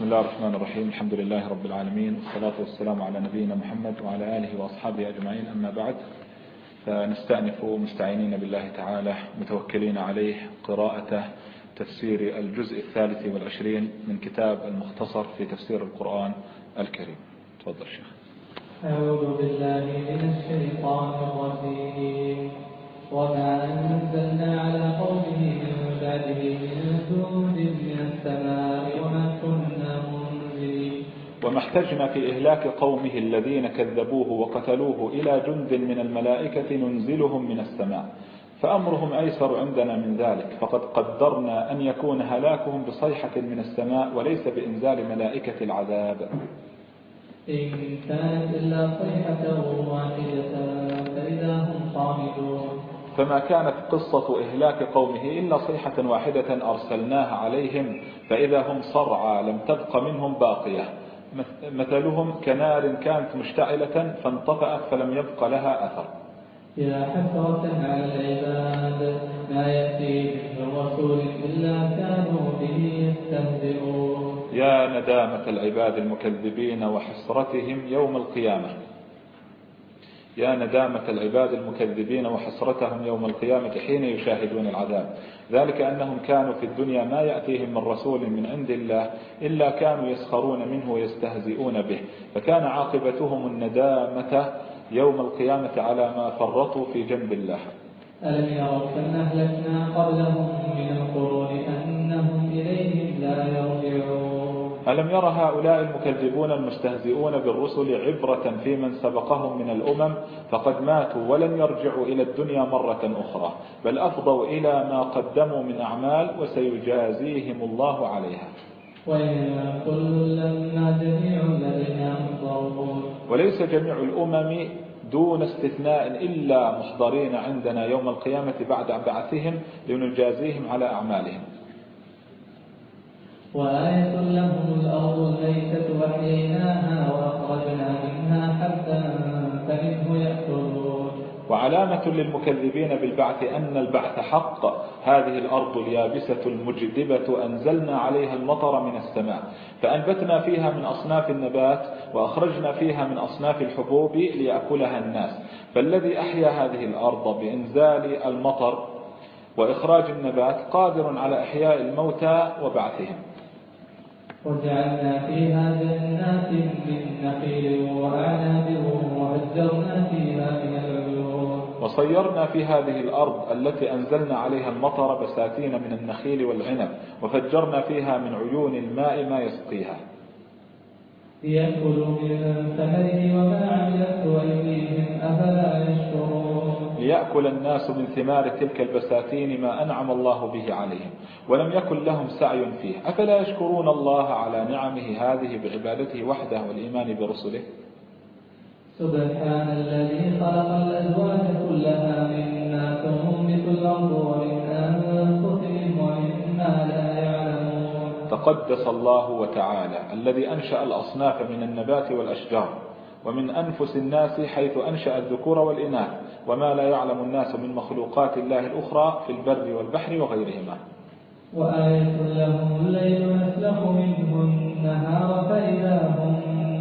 بسم الله الرحمن الرحيم. الحمد لله رب العالمين. والصلاة والسلام على نبينا محمد وعلى آله وأصحابه أجمعين. أما بعد فنستأنف مستعينين بالله تعالى متوكلين عليه قراءة تفسير الجزء الثالث والعشرين من كتاب المختصر في تفسير القرآن الكريم. تفضل شيخ. أعوذ بالله من الشيطان الرجيم. وما أنزلنا على قومه من بعده من جند من السماء وما وما احتجنا في إهلاك قومه الذين كذبوه وقتلوه إلى جند من الملائكة ننزلهم من السماء. فأمرهم أيسر عندنا من ذلك. فقد قدرنا أن يكون هلاكهم بصيحة من السماء وليس بإنزال ملائكة العذاب. إن كانت إلا صيحة واحدة فإذا هم صامدون فما كانت قصة إهلاك قومه إلا صيحة واحدة أرسلناها عليهم فإذا هم صرعى لم تبق منهم باقية. مثلهم كنار كانت مشتعلة فانطفأت فلم يبق لها أثر. يا حسرة على العباد ما يأتيهم من رسول إلا كانوا به يستهزئون. يا ندامة العباد المكذبين وحسرتهم يوم القيامة. يا ندامة العباد المكذبين وحسرتهم يوم القيامة حين يشاهدون العذاب. ذلك أنهم كانوا في الدنيا ما يأتيهم من رسول من عند الله إلا كانوا يسخرون منه ويستهزئون به. فكان عاقبتهم الندامة يوم القيامة على ما فرطوا في جنب الله. ألم يروا كم أهلكنا قبلهم من القرون أنهم إليهم لا يرجعون. ألم ير هؤلاء المكذبون المستهزئون بالرسل عبرة في من سبقهم من الأمم؟ فقد ماتوا ولن يرجعوا إلى الدنيا مرة أخرى بل أفضوا إلى ما قدموا من أعمال وسيجازيهم الله عليها. وليس جميع الأمم دون استثناء إلا محضرين عندنا يوم القيامة بعد بعثهم لنجازيهم على أعمالهم. وآية لهم الأرض الميتة وحييناها وأخرجنا منها حبا فمنه يأكلون. وعلامة للمكذبين بالبعث أن البعث حق. هذه الأرض اليابسة المجدبة أنزلنا عليها المطر من السماء فأنبتنا فيها من أصناف النبات وأخرجنا فيها من أصناف الحبوب ليأكلها الناس. فالذي أحيا هذه الأرض بإنزال المطر وإخراج النبات قادر على إحياء الموتى وبعثهم. وجعلنا فيها جنات من نخيل وأعناب وفجرنا فيها من العيون. وصيرنا في هذه الأرض التي أنزلنا عليها المطر بساتين من النخيل والعنب وفجرنا فيها من عيون الماء ما يسقيها. ليأكلوا من ثمره وما عملته أيديهم أفلا يشكرون. ليأكل الناس من ثمار تلك البساتين ما أنعم الله به عليهم ولم يكن لهم سعي فيه. أفلا يشكرون الله على نعمه هذه بعبادته وحده والإيمان برسله؟ سبحان الذي خلق الأزواج كلها مما تنبت الأرض ومن أنفسهم ومما لا يعلمون. تقدس الله وتعالى الذي أنشأ الأصناف من النبات والأشجار ومن أنفس الناس حيث أنشأ الذكور والإناث وما لا يعلم الناس من مخلوقات الله الأخرى في البر والبحر وغيرهما. وآية لهم الليل نسلخ منه النهار فإذا هم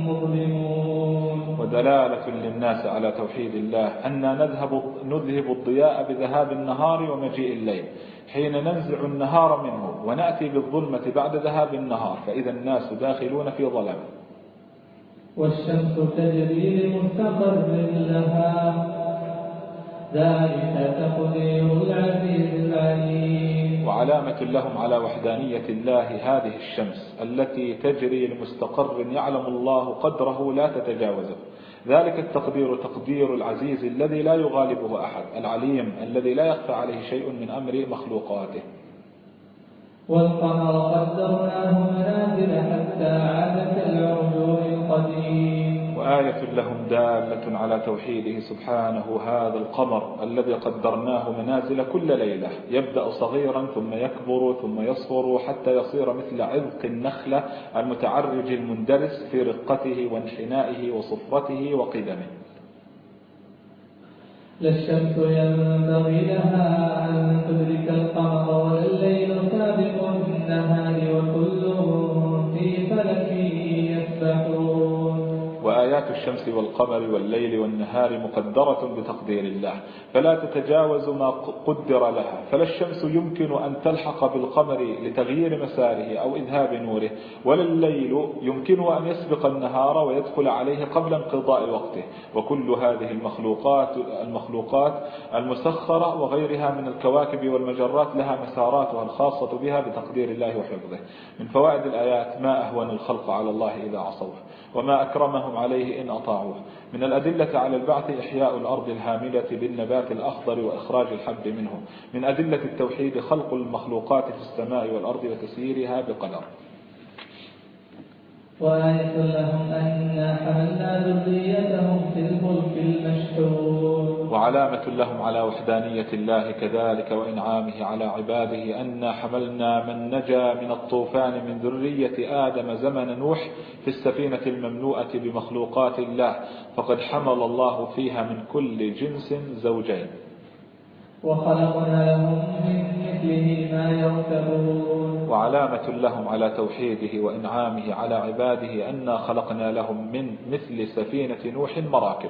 مظلمون. ودلالة للناس على توحيد الله أن نذهب, نذهب الضياء بذهاب النهار ومجيء الليل. حين ننزع النهار منه ونأتي بالظلمة بعد ذهاب النهار فإذا الناس داخلون في ظلام والشمس تجري لمستقر لها ذلك تقدير العزيز العليم. وعلامة لهم على وحدانية الله هذه الشمس التي تجري لمستقر يعلم الله قدره لا تتجاوزه. ذلك التقدير تقدير العزيز الذي لا يغالبه أحد العليم الذي لا يخفى عليه شيء من أمر مخلوقاته. والقمر قدرناه منازل حتى عاد كالعرجون القديم. وآية لهم دالة على توحيده سبحانه هذا القمر الذي قدرناه منازل كل ليلة. يبدأ صغيرا ثم يكبر ثم يصغر حتى يصير مثل عذق النخلة المتعرج المندرس في رقته وانحنائه وصفرته وقدمه. لا الشمس ينبغي لها أن تدرك القمر ولا الليل سابق النهار وكل في فلك آيات الشمس والقمر والليل والنهار مقدرة بتقدير الله فلا تتجاوز ما قدر لها فلا الشمس يمكن أن تلحق بالقمر لتغيير مساره أو إذهاب نوره ولا الليل يمكن أن يسبق النهار ويدخل عليه قبل انقضاء وقته وكل هذه المخلوقات المخلوقات المسخرة وغيرها من الكواكب والمجرات لها مساراتها الخاصة بها بتقدير الله وحفظه. من فوائد الآيات ما أهون الخلق على الله إذا عصوه. وما أكرمهم عليه إن أطاعوه. من الأدلة على البعث إحياء الأرض الهاملة بالنبات الأخضر وإخراج الحب منه. من أدلة التوحيد خلق المخلوقات في السماء والأرض وتسييرها بقدر. وآية لهم أنا حملنا ذريتهم في الفلك المشحون. وعلامة لهم على وحدانية الله كذلك وإنعامه على عباده أن حملنا من نجا من الطوفان من ذرية آدم زمن نوح في السفينة المملوءة بمخلوقات الله فقد حمل الله فيها من كل جنس زوجين. وخلقنا لهم من مثله ما يركبون. وعلامة لهم على توحيده وإنعامه على عباده أنا خلقنا لهم من مثل سفينة نوح مراكب.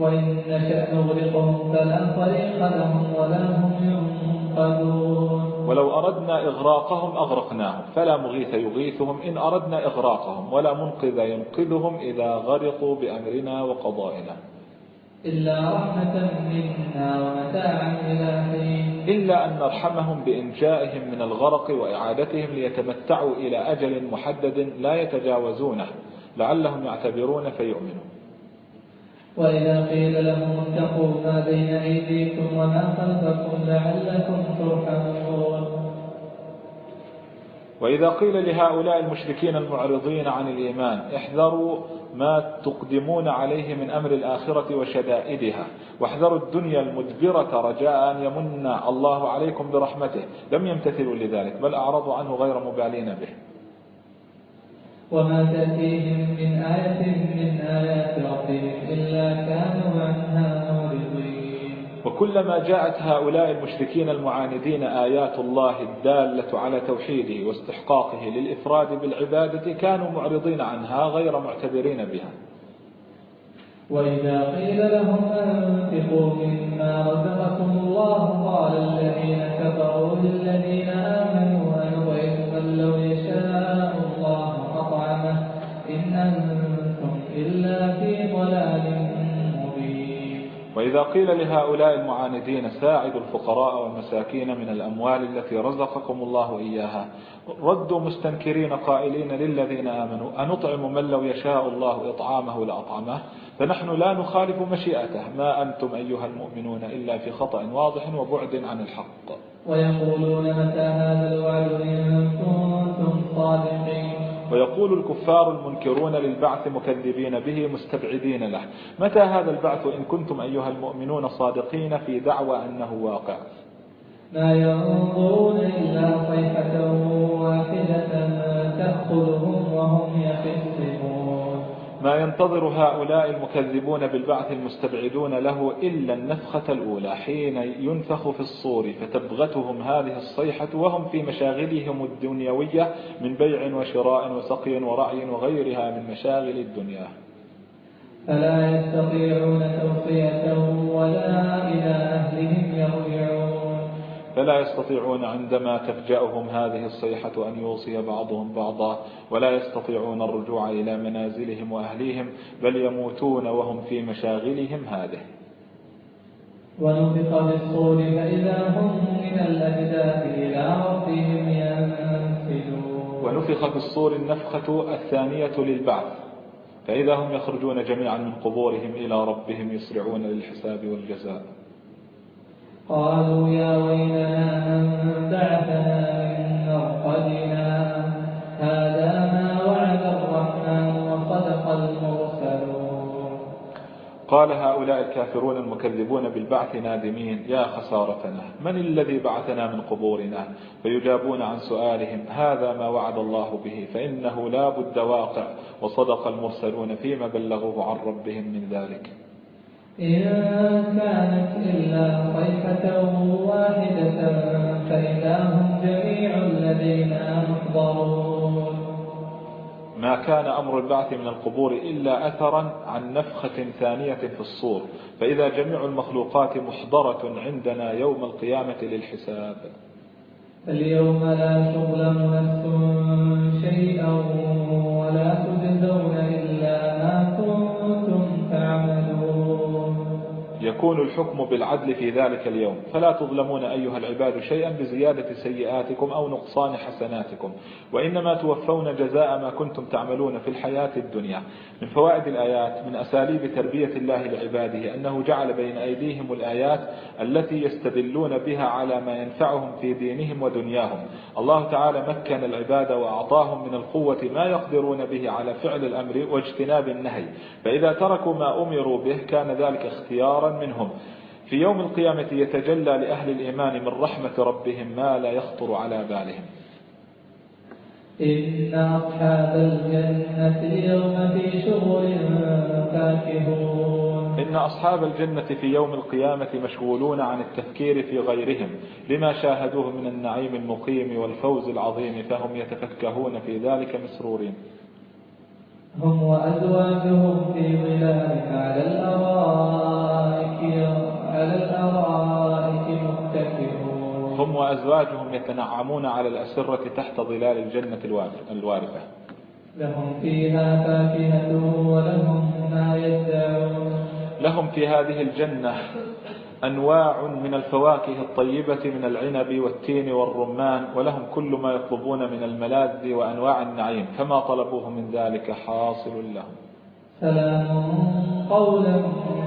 وإن نشأ نغرقهم فلا طريق لهم ولا هم ينقذون. ولو أردنا إغراقهم أغرقناهم فلا مغيث يغيثهم إن أردنا إغراقهم ولا منقذ ينقذهم إذا غرقوا بأمرنا وقضائنا. إلا رحمة منا ومتاعا إلى حين. إلا أن نرحمهم بإنجائهم من الغرق وإعادتهم ليتمتعوا إلى أجل محدد لا يتجاوزونه لعلهم يعتبرون فيؤمنون. وإذا قيل لهم اتقوا ما بين أيديكم وما خلفكم لعلكم ترحمون. وإذا قيل لهؤلاء المشركين المعرضين عن الإيمان احذروا ما تقدمون عليه من أمر الآخرة وشدائدها. واحذروا الدنيا المدبرة رجاء أن يمن الله عليكم برحمته. لم يمتثلوا لذلك بل أعرضوا عنه غير مبالين به. وما تأتيهم من آية من آيات ربهم إلا كانوا عنها وكلما جاءت هؤلاء المشركين المعاندين آيات الله الدالة على توحيده واستحقاقه للإفراد بالعبادة كانوا معرضين عنها غير معتبرين بها. وإذا قيل لهم أنفقوا مما رزقكم الله قال الذين كفروا للذين آمنوا أنطعم من لو يشاء الله أطعمه إن أنتم إلا في ضلال. وإذا قيل لهؤلاء المعاندين ساعدوا الفقراء والمساكين من الأموال التي رزقكم الله إياها ردوا مستنكرين قائلين للذين آمنوا أنطعم من لو يشاء الله إطعامه لأطعمه؟ فنحن لا نخالف مشيئته ما أنتم أيها المؤمنون إلا في خطأ واضح وبعد عن الحق. ويقولون متى هذا الوعد إن كنتم صادقين؟ ويقول الكفار المنكرون للبعث مكذبين به مستبعدين له. متى هذا البعث إن كنتم أيها المؤمنون صادقين في دعوى أنه واقع؟ ما ينظرون إلا صيحة واحدة تأخذهم وهم يخصمون. ما ينتظر هؤلاء المكذبون بالبعث المستبعدون له إلا النفخة الأولى حين ينفخ في الصور فتبغتهم هذه الصيحة وهم في مشاغلهم الدنيوية من بيع وشراء وسقي ورعي وغيرها من مشاغل الدنيا. فلا يستطيعون توصية ولا إلى أهلهم يرجعون. فلا يستطيعون عندما تفجأهم هذه الصيحة أن يوصي بعضهم بعضا ولا يستطيعون الرجوع إلى منازلهم وأهليهم بل يموتون وهم في مشاغلهم هذه. ونفق بالصور فإذا هم من الأجداث إلى ربهم ينسلون ونفخ في الصور النفخة الثانية للبعث فإذا هم يخرجون جميعا من قبورهم إلى ربهم يسرعون للحساب والجزاء. قالوا يا ويلنا من بعثنا من مرقدنا هذا ما وعد الرحمن وصدق المرسلون. قال هؤلاء الكافرون المكذبون بالبعث نادمين يا خسارتنا من الذي بعثنا من قبورنا؟ فيجابون عن سؤالهم هذا ما وعد الله به فإنه لا بد واقع وصدق المرسلون فيما بلغوه عن ربهم من ذلك. إن كانت إلا صيحة واحدة فإذا هم جميع لدينا محضرون. ما كان أمر البعث من القبور إلا أثرا عن نفخة ثانية في الصور فإذا جميع المخلوقات محضرة عندنا يوم القيامة للحساب. اليوم لا تظلم نفس شيئا يكون الحكم بالعدل في ذلك اليوم. فلا تظلمون أيها العباد شيئا بزيادة سيئاتكم أو نقصان حسناتكم. وإنما توفون جزاء ما كنتم تعملون في الحياة الدنيا. من فوائد الآيات من أساليب تربية الله لعباده أنه جعل بين أيديهم الآيات التي يستدلون بها على ما ينفعهم في دينهم ودنياهم. الله تعالى مكن العباد وأعطاهم من القوة ما يقدرون به على فعل الأمر واجتناب النهي. فإذا تركوا ما أمروا به كان ذلك اختيارا منهم. في يوم القيامة يتجلى لأهل الإيمان من رحمة ربهم ما لا يخطر على بالهم. إن أصحاب الجنة اليوم في شغل فاكهون. إن أصحاب الجنة في يوم القيامة مشغولون عن التفكير في غيرهم لما شاهدوه من النعيم المقيم والفوز العظيم فهم يتفكهون في ذلك مسرورين. هم وأزواجهم في ظلال على الأرائك على الأرائك متكئون. هم وأزواجهم يتنعمون على الأسرة تحت ظلال الجنة الوارفة لهم فيها فاكهة ولهم ما يدعون. لهم في هذه الجنة أنواع من الفواكه الطيبة من العنب والتين والرمان ولهم كل ما يطلبون من الملاذ وأنواع النعيم فما طلبوه من ذلك حاصل لهم. سلام قولا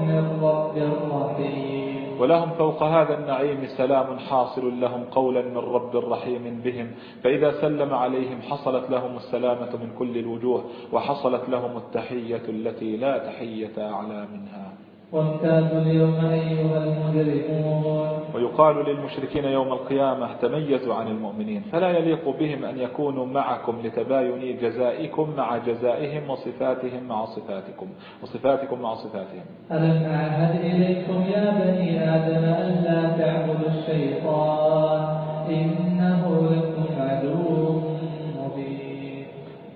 من رب رحيم ولهم فوق هذا النعيم سلام حاصل لهم قولا من رب رحيم بهم فإذا سلم عليهم حصلت لهم السلامة من كل الوجوه وحصلت لهم التحية التي لا تحية أعلى منها. وامتازوا اليوم أيها المجرمون. ويقال للمشركين يوم القيامة تميزوا عن المؤمنين فلا يليق بهم أن يكونوا معكم لتباين جزائكم مع جزائهم وصفاتهم مع صفاتكم وصفاتكم مع صفاتهم. ألم أعهد إليكم يا بني آدم أن لا تعبدوا الشيطان إنه لكم عدو.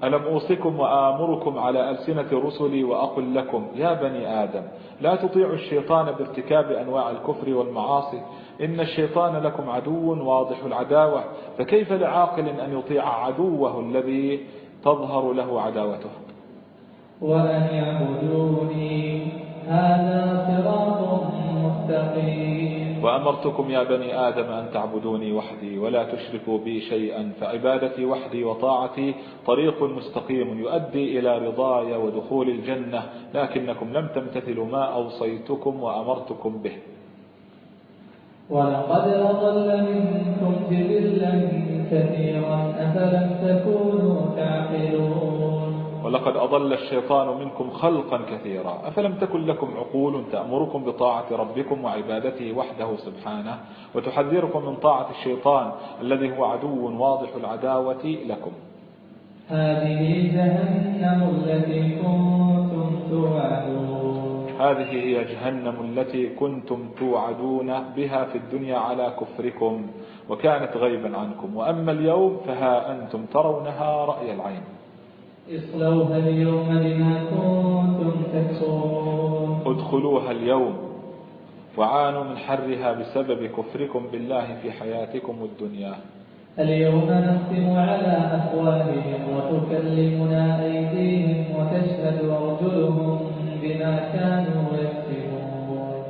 ألم أوصكم وآمركم على ألسنة رسلي وأقل لكم يا بني آدم لا تطيعوا الشيطان بارتكاب أنواع الكفر والمعاصي إن الشيطان لكم عدو واضح العداوة فكيف لعاقل أن يطيع عدوه الذي تظهر له عداوته؟ وأن يعبدوني. هذا صراط مستقيم. وأمرتكم يا بني آدم أن تعبدوني وحدي ولا تشركوا بي شيئا فعبادتي وحدي وطاعتي طريق مستقيم يؤدي إلى رضاي ودخول الجنة لكنكم لم تمتثلوا ما أوصيتكم وأمرتكم به. ولقد أضل منكم جبلا كثيرا أفلم تكونوا تعقلون ولقد أضل الشيطان منكم خلقا كثيرا. أفلم تكن لكم عقول تأمركم بطاعة ربكم وعبادته وحده سبحانه وتحذركم من طاعة الشيطان الذي هو عدو واضح العداوة لكم. هذه جهنم التي كنتم توعدون. هذه هي جهنم التي كنتم توعدون بها في الدنيا على كفركم وكانت غيبا عنكم. وأما اليوم فها أنتم ترونها رأي العين. اصلوها اليوم بما كنتم تكفرون. ادخلوها اليوم وعانوا من حرها بسبب كفركم بالله في حياتكم الدنيا. اليوم نختم على أفواههم وتكلمنا أيديهم وتشهد أرجلهم بما كانوا يكسبون.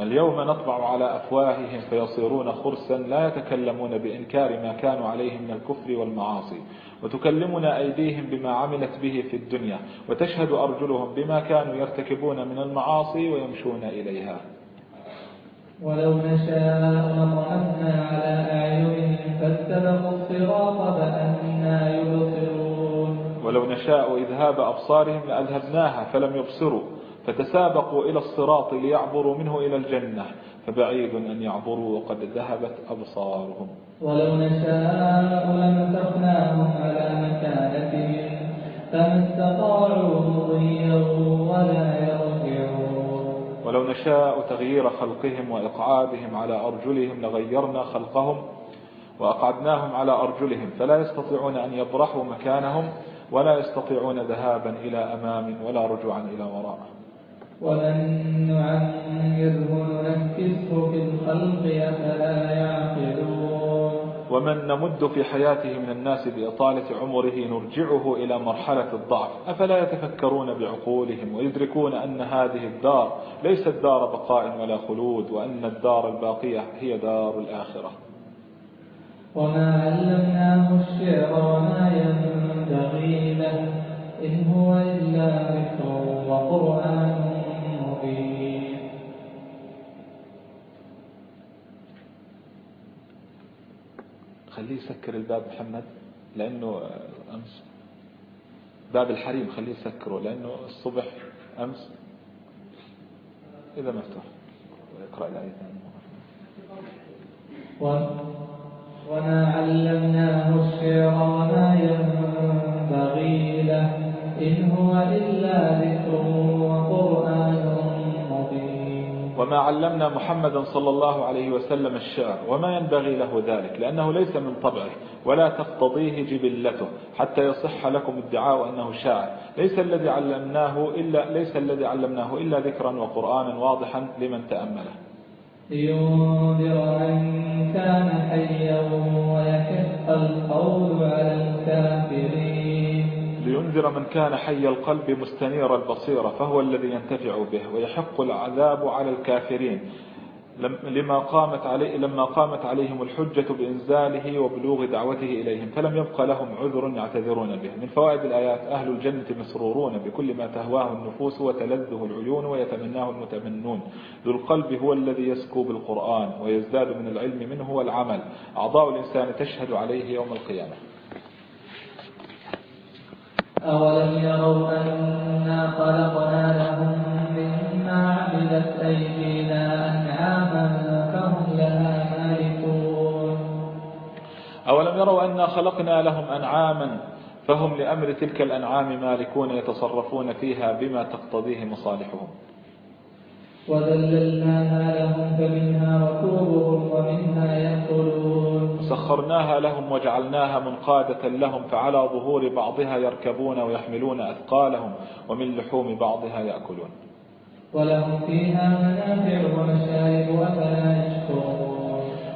اليوم نطبع على أفواههم فيصيرون خرسا لا يتكلمون بإنكار ما كانوا عليه من الكفر والمعاصي. وتكلمنا أيديهم بما عملت به في الدنيا وتشهد أرجلهم بما كانوا يرتكبون من المعاصي ويمشون إليها. ولو نشاء لطمسنا على أعينهم فاستبقوا الصراط فأنا يبصرون. ولو نشاء إذهاب أبصارهم لأذهبناها فلم يبصروا فتسابقوا إلى الصراط ليعبروا منه إلى الجنة. فبعيد أن يعبروا وقد ذهبت أبصارهم. ولو نشاء لمسخناهم على مكانتهم فما استطاعوا مضيا ولا يرجعون. ولو نشاء تغيير خلقهم وإقعادهم على أرجلهم لغيرنا خلقهم وأقعدناهم على أرجلهم. فلا يستطيعون أن يبرحوا مكانهم ولا يستطيعون ذهابا إلى أمام ولا رجوعا إلى وراء ومن نعمره ننكسه في الخلق أفلا يعقلون. ومن نمد في حياته من الناس بإطالة عمره نرجعه إلى مرحلة الضعف. أفلا يتفكرون بعقولهم ويدركون أن هذه الدار ليست دار بقاء ولا خلود وأن الدار الباقية هي دار الآخرة. وما علمناه الشعر وما ينبغي له إن هو إلا ذكر وقرآن مبين خليه يسكر الباب محمد لأنه أمس. باب الحريم خليه يسكره لأنه الصبح أمس. إذا مفتوح. اقرأ الآية ثانية وما علمناه الشعر وما ينبغي له إن هو إلا ذكر وقرآن وما علمنا محمدا صلى الله عليه وسلم الشعر وما ينبغي له ذلك لأنه ليس من طبعه ولا تقتضيه جبلته حتى يصح لكم ادعاء أنه شاعر. ليس الذي علمناه إلا ليس الذي علمناه إلا ذكرا وقرآنا واضحا لمن تأمله. لينذر من كان حيا ويحق القول على الكافرين. لينذر من كان حي القلب مستنير البصيرة فهو الذي ينتفع به ويحق العذاب على الكافرين. لما قامت عليه لما قامت عليهم الحجة بإنزاله وبلوغ دعوته إليهم فلم يبق لهم عذر يعتذرون به. من فوائد الآيات أهل الجنة مسرورون بكل ما تهواه النفوس وتلذه العيون ويتمناه المتمنون. ذو القلب هو الذي يسكو بالقرآن ويزداد من العلم منه والعمل. أعضاء الإنسان تشهد عليه يوم القيامة. أولم يروا أنا خلقنا لهم مما عملت أيدينا أنعاما فهم لها مالكون. أولم يروا أنا خلقنا لهم أنعاما فهم لأمر تلك الأنعام مالكون يتصرفون فيها بما تقتضيه مصالحهم. وذللناها لهم فمنها ركوبهم ومنها يأكلون سخرناها لهم وجعلناها منقادة لهم فعلى ظهور بعضها يركبون ويحملون أثقالهم ومن لحوم بعضها يأكلون. ولهم فيها منافع ومشارب أفلا يشكرون.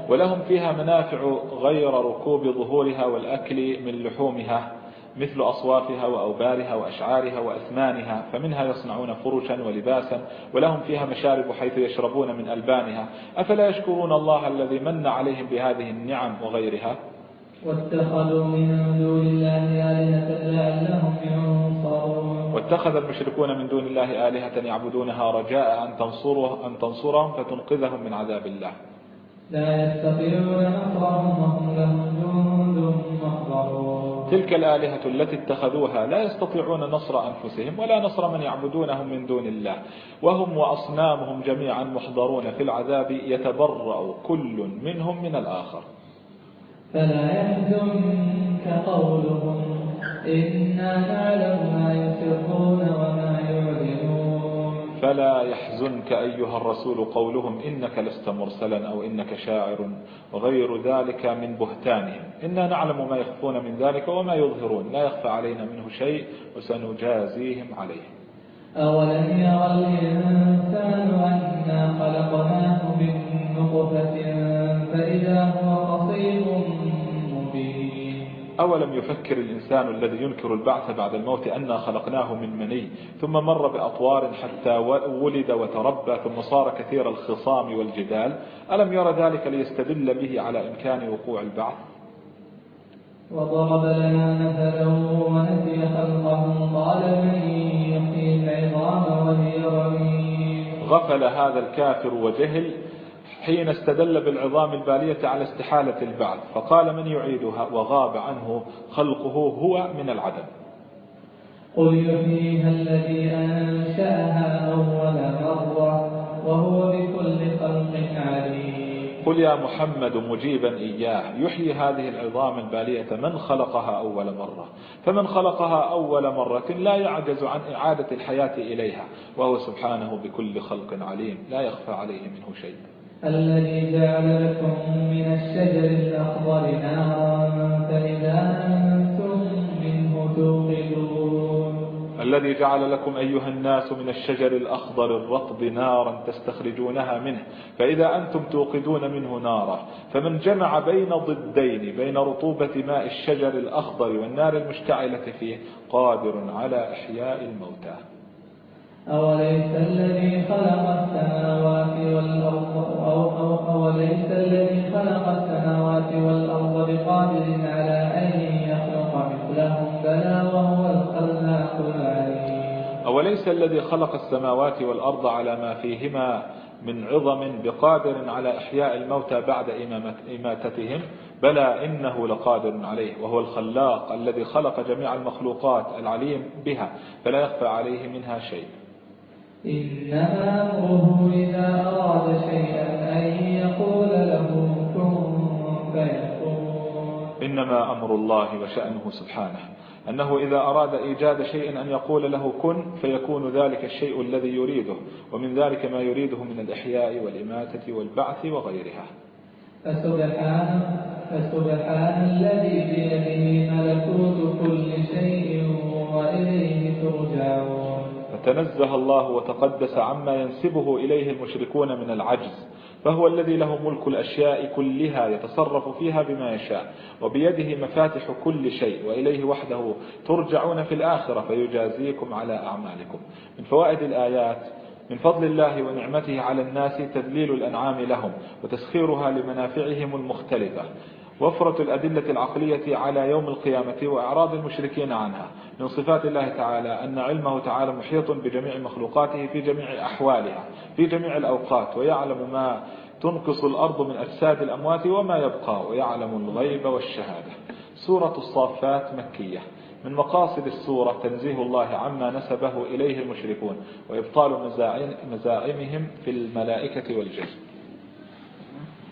ولهم فيها منافع غير ركوب ظهورها والأكل من لحومها مثل أصوافها وأوبارها وأشعارها وأثمانها فمنها يصنعون فرشا ولباسا ولهم فيها مشارب حيث يشربون من ألبانها. أفلا يشكرون الله الذي من عليهم بهذه النعم وغيرها؟ واتخذوا من دون الله آلهة لعلهم ينصرون. واتخذ المشركون من دون الله آلهة يعبدونها رجاء أن تنصره أن تنصرهم فتنقذهم من عذاب الله. لا يستطيعون نصرهم وهم لهم جند محضرون تلك الآلهة التي اتخذوها لا يستطيعون نصر أنفسهم ولا نصر من يعبدونهم من دون الله. وهم وأصنامهم جميعا محضرون في العذاب يتبرأ كل منهم من الآخر. فلا يحزنك قولهم إنا نعلم ما يسرون وما يعلنون. فلا يحزنك أيها الرسول قولهم إنك لست مرسلا أو إنك شاعر وغير ذلك من بهتانهم. إنا نعلم ما يخفون من ذلك وما يظهرون. لا يخفى علينا منه شيء وسنجازيهم عليه. أولم يرى الإنسان أنا خلقناه من نطفة فإذا هو خصيم أولم يفكر الإنسان الذي ينكر البعث بعد الموت أنا خلقناه من مني ثم مر بأطوار حتى ولد وتربى ثم صار كثير الخصام والجدال ألم يرى ذلك ليستدل به على إمكان وقوع البعث؟ وضرب لنا مثلا ونسي خلقه قال من يحيي العظام وهي رميم غفل هذا الكافر وجهل حين استدل بالعظام البالية على استحالة البعث فقال من يعيدها؟ وغاب عنه خلقه هو من العدم. قل يحييها الذي أنشأها أول مرة وهو بكل خلق عليم. قل يا محمد مجيبا إياه يحيي هذه العظام البالية من خلقها أول مرة. فمن خلقها أول مرة لا يعجز عن إعادة الحياة إليها وهو سبحانه بكل خلق عليم لا يخفى عليه منه شيء. الذي جعل لكم من الشجر الأخضر نارا فإذا أنتم منه توقدون. الذي جعل لكم أيها الناس من الشجر الأخضر الرطب نارا تستخرجونها منه فإذا أنتم توقدون منه نارا. فمن جمع بين ضدين بين رطوبة ماء الشجر الأخضر والنار المشتعلة فيه قادر على إحياء الموتى. أوليس الذي خلق السماوات والأرض أو أو أوليس الذي خلق السماوات والأرض بقادر على أن يخلق مثلهم؟ بلى وهو الخلاق العليم. أوليس الذي خلق السماوات والأرض على ما فيهما من عظم بقادر على إحياء الموتى بعد إماتتهم؟ بلى إنه لقادر عليه وهو الخلاق الذي خلق جميع المخلوقات العليم بها فلا يخفى عليه منها شيء. إنما أمره إذا أراد شيئا أن يقول له كن فيكون. إنما أمر الله وشأنه سبحانه. أنه إذا أراد إيجاد شيء أن يقول له كن فيكون ذلك الشيء الذي يريده ومن ذلك ما يريده من الإحياء والإماتة والبعث وغيرها. فسبحان, فسبحان الذي بيده ملكوت كل شيء وإليه ترجعون. فتنزه الله وتقدس عما ينسبه إليه المشركون من العجز فهو الذي له ملك الأشياء كلها يتصرف فيها بما يشاء وبيده مفاتح كل شيء وإليه وحده ترجعون في الآخرة فيجازيكم على أعمالكم. من فوائد الآيات من فضل الله ونعمته على الناس تذليل الأنعام لهم وتسخيرها لمنافعهم المختلفة. وفرة الأدلة العقلية على يوم القيامة وإعراض المشركين عنها من صفات الله تعالى أن علمه تعالى محيط بجميع مخلوقاته في جميع أحوالها في جميع الأوقات ويعلم ما تنقص الأرض من أجساد الأموات وما يبقى ويعلم الغيب والشهادة. سورة الصافات مكية. من مقاصد السورة تنزيه الله عما نسبه إليه المشركون وإبطال مزاعمهم في الملائكة والجن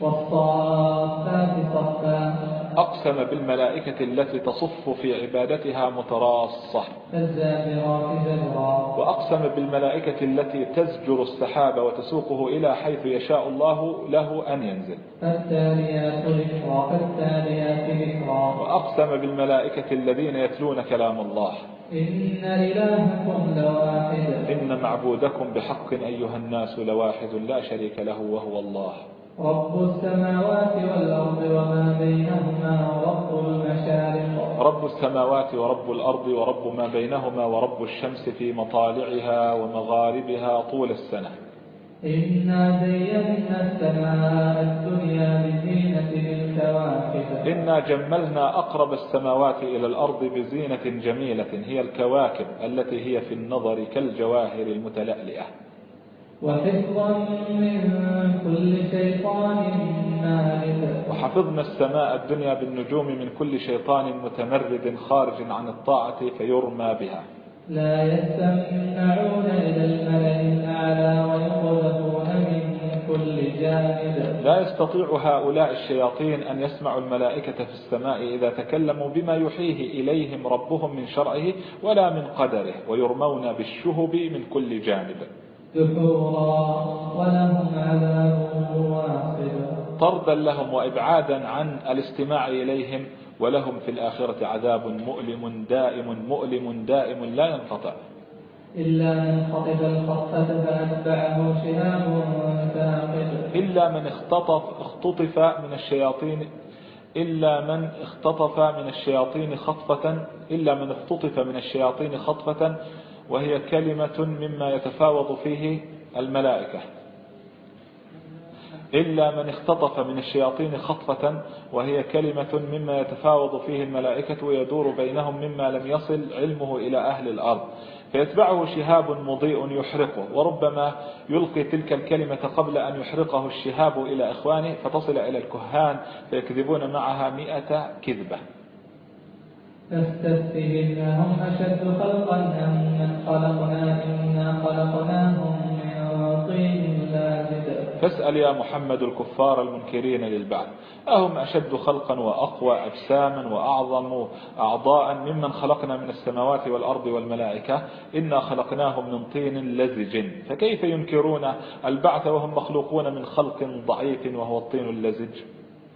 والصافات صفا. أقسم بالملائكة التي تصف في عبادتها متراصة. وأقسم بالملائكة التي تزجر السحاب وتسوقه إلى حيث يشاء الله له أن ينزل. وأقسم بالملائكة الذين يتلون كلام الله. إن إلهكم لواحد. إن معبودكم بحق أيها الناس لواحد لا شريك له وهو الله. رب السماوات والأرض وما بينهما ورب المشارق. رب السماوات ورب الأرض ورب ما بينهما ورب الشمس في مطالعها ومغاربها طول السنة. إنا زينا السماء الدنيا بزينة الكواكب. إنا جملنا أقرب السماوات إلى الأرض بزينة جميلة هي الكواكب التي هي في النظر كالجواهر المتلألئة. وحفظا من كل شيطان مارد وحفظنا السماء الدنيا بالنجوم من كل شيطان متمرد خارج عن الطاعة فيرمى بها. لا يستمعون إلى الملأ الأعلى ويقذفون من كل جانب. لا يستطيع هؤلاء الشياطين أن يسمعوا الملائكة في السماء إذا تكلموا بما يحيه إليهم ربهم من شرعه ولا من قدره ويرمون بالشهب من كل جانب. دحورا ولهم عذاب واصب. طردا لهم وإبعادا عن الاستماع إليهم ولهم في الآخرة عذاب مؤلم دائم مؤلم دائم لا ينقطع. إلا من خطف الخطفة فأتبعه شهاب ثاقب. إلا من اختطف اختطف من الشياطين إلا من اختطف من الشياطين خطفة إلا من اختطف من الشياطين خطفة وهي كلمة مما يتفاوض فيه الملائكة. إلا من اختطف من الشياطين خطفة وهي كلمة مما يتفاوض فيه الملائكة ويدور بينهم مما لم يصل علمه إلى أهل الأرض. فيتبعه شهاب مضيء يحرقه وربما يلقي تلك الكلمة قبل أن يحرقه الشهاب إلى إخوانه فتصل إلى الكهان فيكذبون معها مئة كذبة. فاستفتهم هم أشد خلقا أم من خلقنا إنا خلقناهم من فاسأل يا محمد الكفار المنكرين للبعث أهم أشد خلقا وأقوى أجساما وأعظم أعضاء ممن خلقنا من السماوات والأرض والملائكة؟ إنا خلقناهم من طين لزج. فكيف ينكرون البعث وهم مخلوقون من خلق ضعيف وهو الطين اللزج؟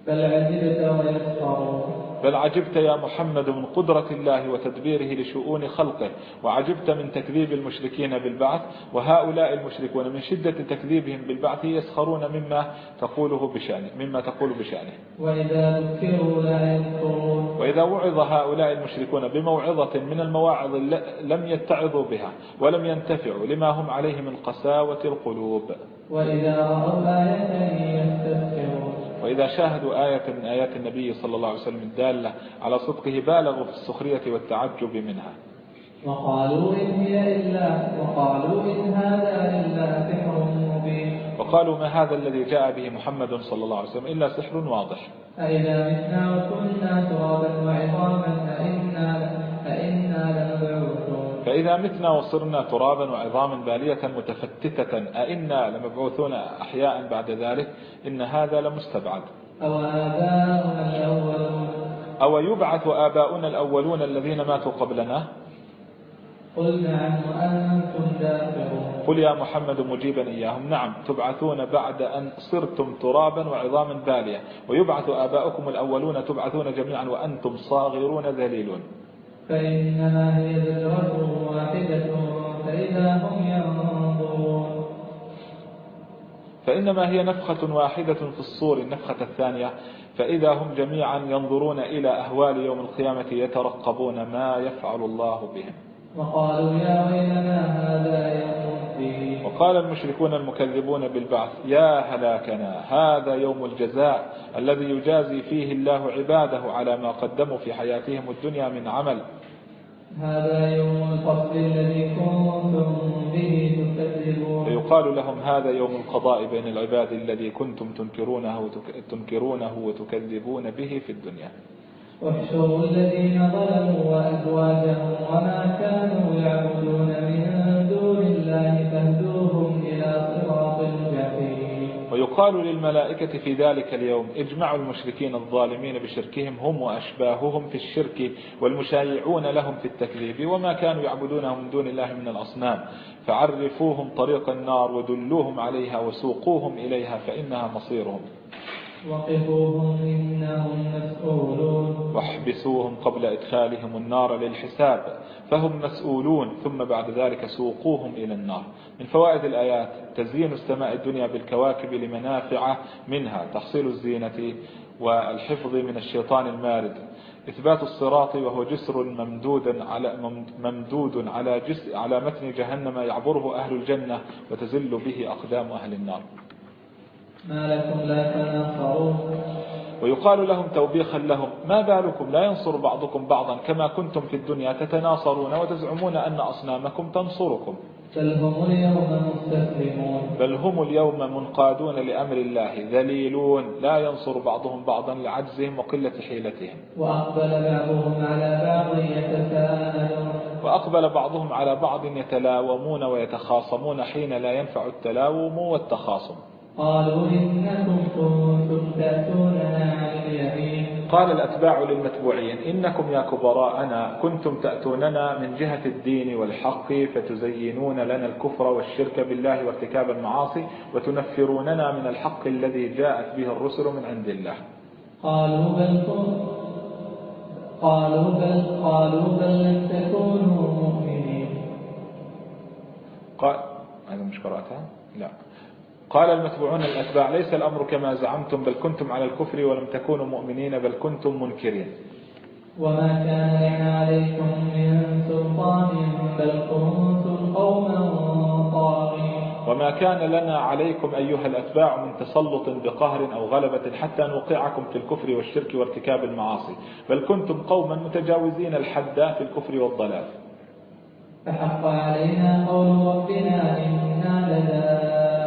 بل عجبت ويسخرون بل عجبت يا محمد من قدرة الله وتدبيره لشؤون خلقه وعجبت من تكذيب المشركين بالبعث وهؤلاء المشركون من شدة تكذيبهم بالبعث يسخرون مما تقوله بشأنه مما تقول بشأنه. وإذا ذكروا لا يذكرون. وإذا وعظ هؤلاء المشركون بموعظة من المواعظ لم يتعظوا بها ولم ينتفعوا لما هم عليه من قساوة القلوب. وإذا رأوا آية يستسخرون. وإذا شاهدوا آية من آيات النبي صلى الله عليه وسلم الدالة على صدقه بالغوا في السخرية والتعجب منها. وقالوا إن هي إلا وقالوا إن هذا إلا سحر مبين. وقالوا ما هذا الذي جاء به محمد صلى الله عليه وسلم إلا سحر واضح. أئذا متنا وكنا ترابا وعظاما أئنا أئنا لمبعوثون فإذا متنا وصرنا ترابا وعظاما بالية متفتتة أئنا لمبعوثون أحياء بعد ذلك؟ إن هذا لمستبعد. أو آباؤنا الأولون؟ أو يبعث آباؤنا الأولون الذين ماتوا قبلنا؟ قل نعم وأنتم داخلون قل يا محمد مجيبا إياهم. نعم تبعثون بعد أن صرتم ترابا وعظاما بالية. ويبعث آباؤكم الأولون تبعثون جميعا وأنتم صاغرون ذليلون. فإنما هي زجرة واحدة فإذا هم ينظرون. فإنما هي نفخة واحدة في الصور النفخة الثانية. فإذا هم جميعا ينظرون إلى أهوال يوم القيامة يترقبون ما يفعل الله بهم. وقالوا يا ويلنا هذا يوم الدين وقال المشركون المكذبون بالبعث يا هلاكنا هذا يوم الجزاء الذي يجازي فيه الله عباده على ما قدموا في حياتهم الدنيا من عمل. هذا يوم الفصل الذي كنتم به تكذبون. فيقال لهم هذا يوم القضاء بين العباد الذي كنتم تنكرونه, تنكرونه وتكذبون به في الدنيا. واحشروا الذين ظلموا وأزواجهم وما كانوا يعبدون من دون الله الجحيم ويقال للملائكة في ذلك اليوم اجمعوا المشركين الظالمين بشركهم هم وأشباههم في الشرك والمشايعون لهم في التكذيب وما كانوا يعبدونه من دون الله من الأصنام. فعرفوهم طريق النار ودلوهم عليها وسوقوهم إليها فإنها مصيرهم. وقفوهم إنهم مسؤولون. واحبسوهم قبل إدخالهم النار للحساب فهم مسؤولون ثم بعد ذلك سوقوهم إلى النار. من فوائد الآيات تزيين السماء الدنيا بالكواكب لمنافع منها تحصيل الزينة والحفظ من الشيطان المارد. إثبات الصراط وهو جسر ممدود على ممدود على جسر على متن جهنم يعبره أهل الجنة وتزل به أقدام أهل النار. ما لكم لا تناصرون ويقال لهم توبيخا لهم ما بالكم؟ لا ينصر بعضكم بعضا كما كنتم في الدنيا تتناصرون وتزعمون أن أصنامكم تنصركم. بل هم اليوم مستسلمون. بل هم اليوم منقادون لأمر الله ذليلون لا ينصر بعضهم بعضا لعجزهم وقلة حيلتهم. وأقبل بعضهم على بعض يتساءلون. وأقبل بعضهم على بعض يتلاومون ويتخاصمون حين لا ينفع التلاوم والتخاصم. قالوا إنكم كنتم تأتوننا عن اليمين قال الأتباع للمتبوعين إنكم يا كبراءنا كنتم تأتوننا من جهة الدين والحق فتزينون لنا الكفر والشرك بالله وارتكاب المعاصي وتنفروننا من الحق الذي جاءت به الرسل من عند الله. قالوا بل قالوا بل قالوا بل لم تكونوا مؤمنين. قال هذا مش قرأتها لا. قال المتبوعون الأتباع ليس الأمر كما زعمتم بل كنتم على الكفر ولم تكونوا مؤمنين بل كنتم منكرين. وما كان لنا عليكم من سلطان بل كنتم قوما طاغين. وما كان لنا عليكم أيها الأتباع من تسلط بقهر أو غلبة حتى نوقعكم في الكفر والشرك وارتكاب المعاصي بل كنتم قوما متجاوزين الحد في الكفر والضلال. فحق علينا قول ربنا إنا لذائقون.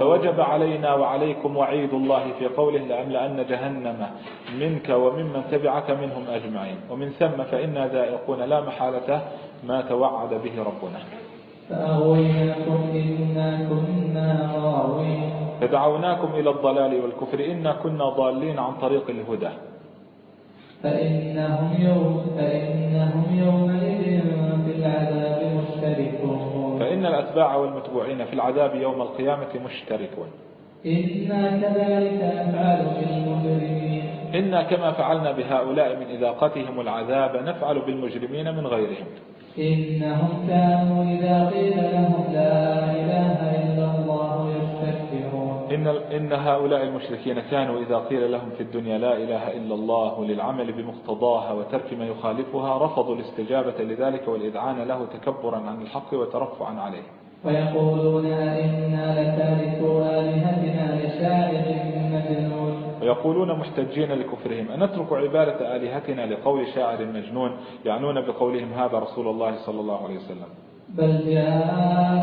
فوجب علينا وعليكم وعيد الله في قوله لأملأن جهنم منك وممن تبعك منهم أجمعين. ومن ثم فإنا ذائقون لا محالة ما توعد به ربنا. فأغويناكم إنا كنا غاوين فدعوناكم إلى الضلال والكفر. إنا كنا ضالين عن طريق الهدى. فإنهم يوم فإنهم يومئذ في العذاب مشتركون. فإن الأتباع والمتبوعين في العذاب يوم القيامة مشتركون. إنا كذلك نفعل بالمجرمين. إنا كما فعلنا بهؤلاء من إذاقتهم العذاب نفعل بالمجرمين من غيرهم. إنهم كانوا إذا قيل لهم لا إله إلا الله يستكبرون. إن, إن هؤلاء المشركين كانوا إذا قيل لهم في الدنيا لا إله إلا الله للعمل بمقتضاها وترك ما يخالفها رفضوا الاستجابة لذلك والإذعان له تكبرا عن الحق وترفعا عليه. ويقولون إنا لتاركوا آلهتنا لشاعر مجنون. ويقولون محتجين لكفرهم. أنترك عبادة آلهتنا لقول شاعر مجنون يعنون بقولهم هذا رسول الله صلى الله عليه وسلم. بل جاء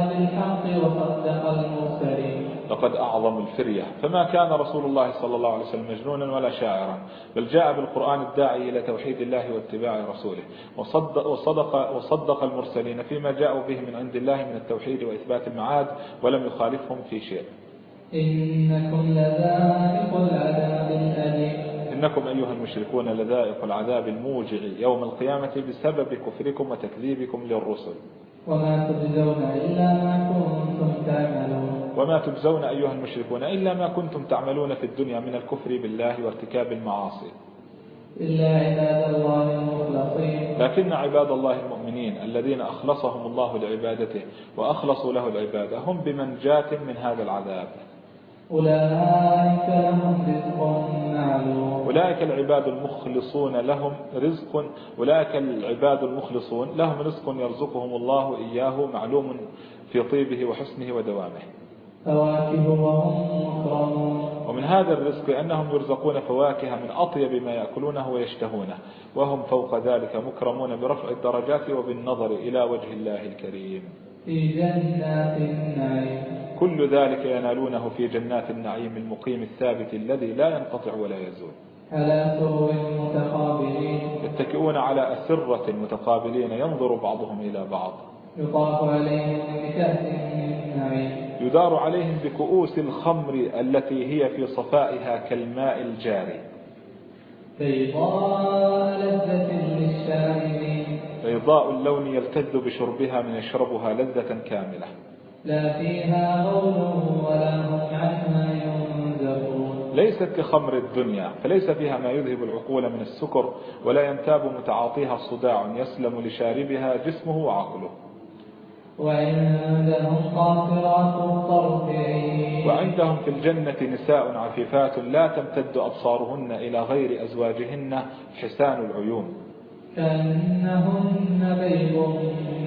بالحق وصدق المرسلين. لقد أعظم الفرية. فما كان رسول الله صلى الله عليه وسلم مجنونا ولا شاعرا. بل جاء بالقرآن الداعي إلى توحيد الله واتباع رسوله. وصدق, وصدق, وصدق المرسلين فيما جاءوا به من عند الله من التوحيد وإثبات المعاد ولم يخالفهم في شيء. إنكم لذائق العذاب الأليم. إنكم أيها المشركون لذائق العذاب الموجع يوم القيامة بسبب كفركم وتكذيبكم للرسل. وما تجزون إلا ما كنتم تعملون. وما تجزون أيها المشركون إلا ما كنتم تعملون في الدنيا من الكفر بالله وارتكاب المعاصي. إلا عباد الله المخلصين. لكن عباد الله المؤمنين الذين أخلصهم الله لعبادته وأخلصوا له العبادة هم بمنجاة من هذا العذاب. أولئك لهم رزق معلوم. أولئك العباد المخلصون لهم رزق أولئك العباد المخلصون لهم رزق يرزقهم الله إياه معلوم في طيبه وحسنه ودوامه. فواكه وهم مكرمون. ومن هذا الرزق أنهم يرزقون فواكه من أطيب ما يأكلونه ويشتهونه وهم فوق ذلك مكرمون برفع الدرجات وبالنظر إلى وجه الله الكريم. في جنات النعيم. كل ذلك ينالونه في جنات النعيم المقيم الثابت الذي لا ينقطع ولا يزول. على سرر متقابلين. يتكئون على أسرة متقابلين ينظر بعضهم إلى بعض. يطاف عليهم بكأس من نعيم. يدار عليهم بكؤوس الخمر التي هي في صفائها كالماء الجاري. بيضاء لذة للشاربين. بيضاء اللون يلتذ بشربها من يشربها لذة كاملة. لا فيها غول ولا هم عنها ينزفون. ليست كخمر الدنيا فليس فيها ما يذهب العقول من السكر ولا ينتاب متعاطيها صداع يسلم لشاربها جسمه وعقله. وعندهم قاصرات الطرف وعندهم في الجنة نساء عفيفات لا تمتد أبصارهن إلى غير أزواجهن حسان العيون. كأنهن بيض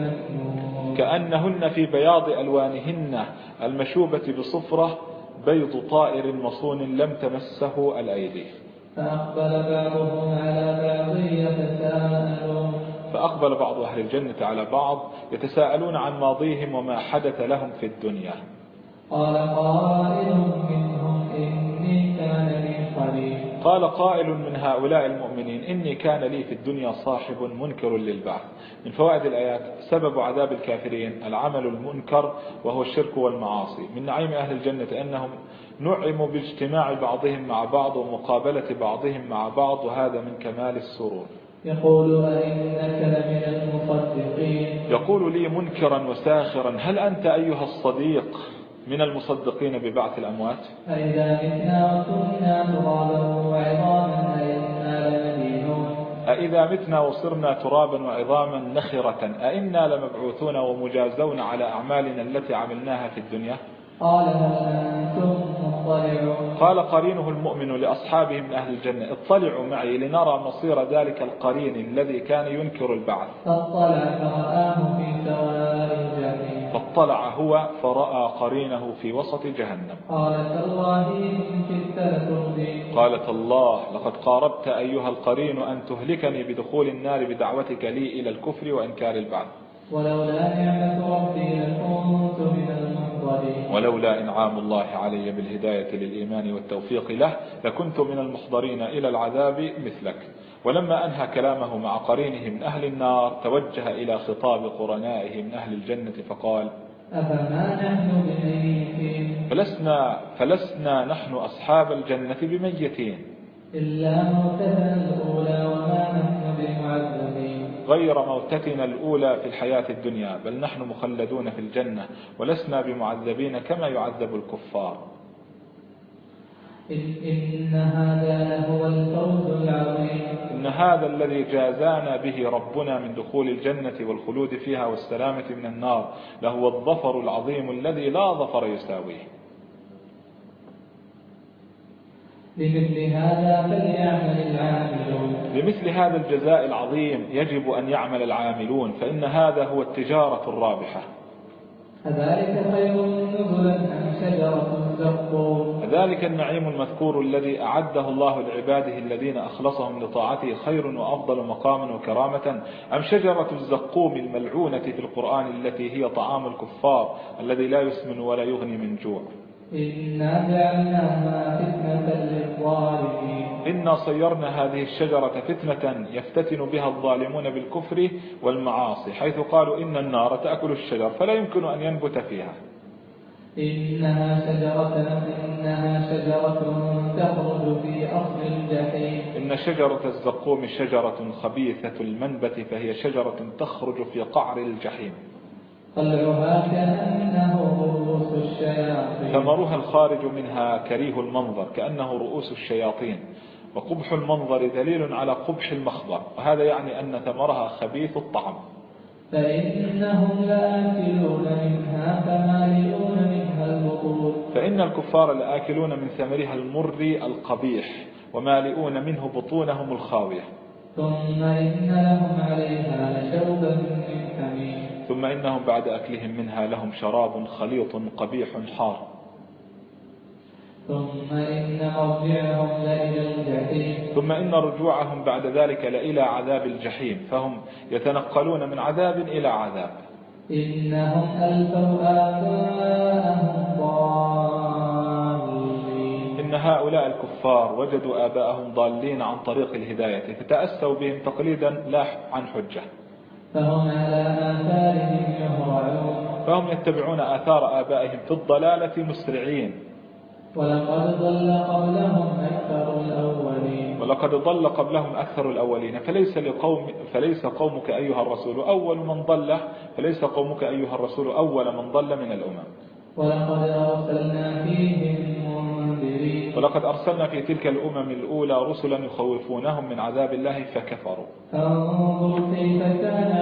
مكنون كأنهن في بياض ألوانهن المشوبة بصفرة بيض طائر مصون لم تمسه الأيدي. فأقبل بعضهم على بعض يتساءلون. فأقبل بعض أهل الجنة على بعض يتساءلون عن ماضيهم وما حدث لهم في الدنيا. قال قائل منهم إني كان لي قريب. قال قائل من هؤلاء المؤمنين إني كان لي في الدنيا صاحب منكر للبعث. من فوائد الآيات سبب عذاب الكافرين العمل المنكر وهو الشرك والمعاصي. من نعيم أهل الجنة أنهم نعموا باجتماع بعضهم مع بعض ومقابلة بعضهم مع بعض وهذا من كمال السرور. يقول أئنك لمن المصدقين؟ يقول لي منكرا وساخرا هل أنت أيها الصديق من المصدقين ببعث الأموات؟ أئذا متنا وكنا أئذا متنا وصرنا ترابا وعظاما نخرة أئنا لمبعوثون ومجازون على أعمالنا التي عملناها في الدنيا؟ قال هل أنتم مطلعون؟ قال قرينه المؤمن لأصحابه من أهل الجنة اطلعوا معي لنرى مصير ذلك القرين الذي كان ينكر البعث. فاطلع فرآه في سواء فاطلع هو فرأى قرينه في وسط جهنم. قال تالله إن كدت قالت الله لقد قاربت أيها القرين أن تهلكني بدخول النار بدعوتك لي إلى الكفر وإنكار البعث. ولولا نعمة ربي لكنت من المحضرين ولولا إنعام الله علي بالهداية للإيمان والتوفيق له لكنت من المحضرين إلى العذاب مثلك. ولما أنهى كلامه مع قرينه من أهل النار توجه إلى خطاب قرنائه من أهل الجنة فقال أفما نحن بميتين؟ فلسنا, فلسنا نحن أصحاب الجنة بميتين. إلا موتنا الأولى وما نحن بمعذبين. غير موتتنا الأولى في الحياة الدنيا بل نحن مخلدون في الجنة ولسنا بمعذبين كما يعذب الكفار. إن هذا لهو الفوز العظيم. إن هذا الذي جازانا به ربنا من دخول الجنة والخلود فيها والسلامة من النار لهو الظفر العظيم الذي لا ظفر يساويه. لمثل هذا فليعمل العاملون. لمثل هذا الجزاء العظيم يجب أن يعمل العاملون فإن هذا هو التجارة الرابحة. أذلك خير نزلا أم شجرة الزقوم ذلك النعيم المذكور الذي أعده الله لعباده الذين أخلصهم لطاعته خير وأفضل مقاما وكرامة. أم شجرة الزقوم الملعونة في القرآن التي هي طعام الكفار الذي لا يسمن ولا يغني من جوع. إنا جعلناها فتنة للظالمين. إنا صيرنا هذه الشجرة فتنة يفتتن بها الظالمون بالكفر والمعاصي حيث قالوا إن النار تأكل الشجر فلا يمكن أن ينبت فيها. إنها شجرة إنها شجرة تخرج في أصل الجحيم. إن شجرة الزقوم شجرة خبيثة المنبت فهي شجرة تخرج في قعر الجحيم. طلعها كأنه رؤوس الشياطين. ثمرها الخارج منها كريه المنظر كأنه رؤوس الشياطين. وقبح المنظر دليل على قبح المخبر وهذا يعني أن ثمرها خبيث الطعم. فإنهم لآكلون منها فمالئون منها البطون. فإن الكفار لآكلون من ثمرها المر القبيح ومالئون منه بطونهم الخاوية. ثم إن لهم عليها لشوبا من حميم. ثم إنهم بعد أكلهم منها لهم شراب خليط قبيح حار. ثم إن مرجعهم لإلى الجحيم. ثم إن رجوعهم بعد ذلك لإلى عذاب الجحيم. فهم يتنقلون من عذاب إلى عذاب. إنهم ألفوا آباءهم ضالين. إن هؤلاء الكفار وجدوا آباءهم ضالين عن طريق الهداية فتأسوا بهم تقليدا لا عن حجة. فهم على آثارهم يهرعون. فهم يتبعون آثار آبائهم في الضلالة مسرعين. ولقد ضل قبلهم أكثر الأولين. ولقد ضل قبلهم أكثر الأولين. فليس, لقوم فليس قومك أيها الرسول أول من ضل فليس قومك أيها الرسول أول من ضل من الأمم. ولقد أرسلنا فيهم ولقد أرسلنا في تلك الأمم الأولى رسلا يخوفونهم من عذاب الله فكفروا. فانظر كيف كان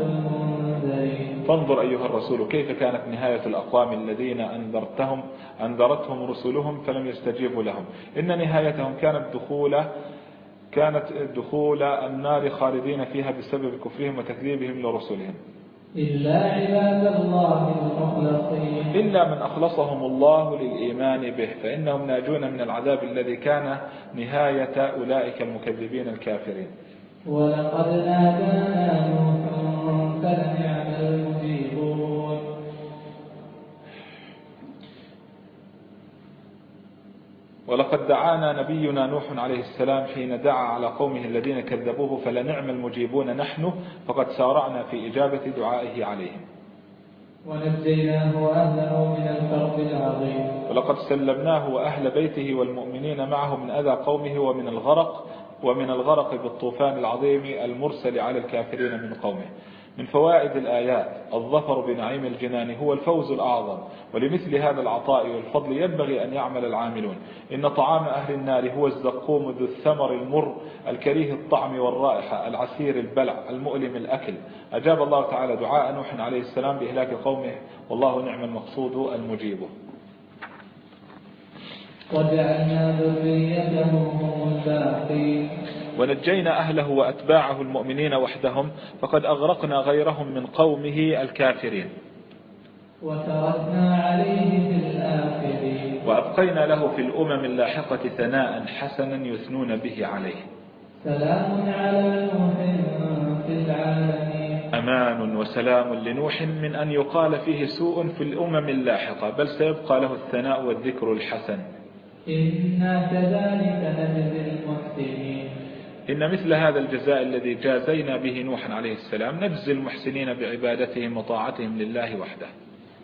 المنذرين. فانظر أيها الرسول كيف كانت نهاية الأقوام الذين أنذرتهم أنذرتهم رسلهم فلم يستجيبوا لهم. إن نهايتهم كانت دخول كانت دخول النار خالدين فيها بسبب كفرهم وتكذيبهم لرسلهم. إلا عباد الله المخلصين. إلا من أخلصهم الله للإيمان به فإنهم ناجون من العذاب الذي كان نهاية أولئك المكذبين الكافرين. ولقد نادانا نوح فلنعم ولقد دعانا نبينا نوح عليه السلام حين دعا على قومه الذين كذبوه فلنعم المجيبون نحن فقد سارعنا في إجابة دعائه عليهم. ونجيناه وأهله من الكرب العظيم. ولقد سلمناه وأهل بيته والمؤمنين معه من أذى قومه ومن الغرق ومن الغرق بالطوفان العظيم المرسل على الكافرين من قومه. من فوائد الآيات. الظفر بنعيم الجنان هو الفوز الأعظم ولمثل هذا العطاء والفضل ينبغي أن يعمل العاملون. إن طعام أهل النار هو الزقوم ذو الثمر المر الكريه الطعم والرائحة العسير البلع المؤلم الأكل. أجاب الله تعالى دعاء نوح عليه السلام بإهلاك قومه والله نعم المقصود المجيب. وجعلنا ذريته هم الباقين. ونجينا أهله وأتباعه المؤمنين وحدهم فقد أغرقنا غيرهم من قومه الكافرين. وتركنا عليه في الآخرين. وأبقينا له في الأمم اللاحقة ثناء حسنا يثنون به عليه. سلام على نوح في العالمين. أمان وسلام لنوح من أن يقال فيه سوء في الأمم اللاحقة بل سيبقى له الثناء والذكر الحسن. إنا كذلك نجزي المحسنين. إن مثل هذا الجزاء الذي جازينا به نوحا عليه السلام نجزي المحسنين بعبادتهم وطاعتهم لله وحده.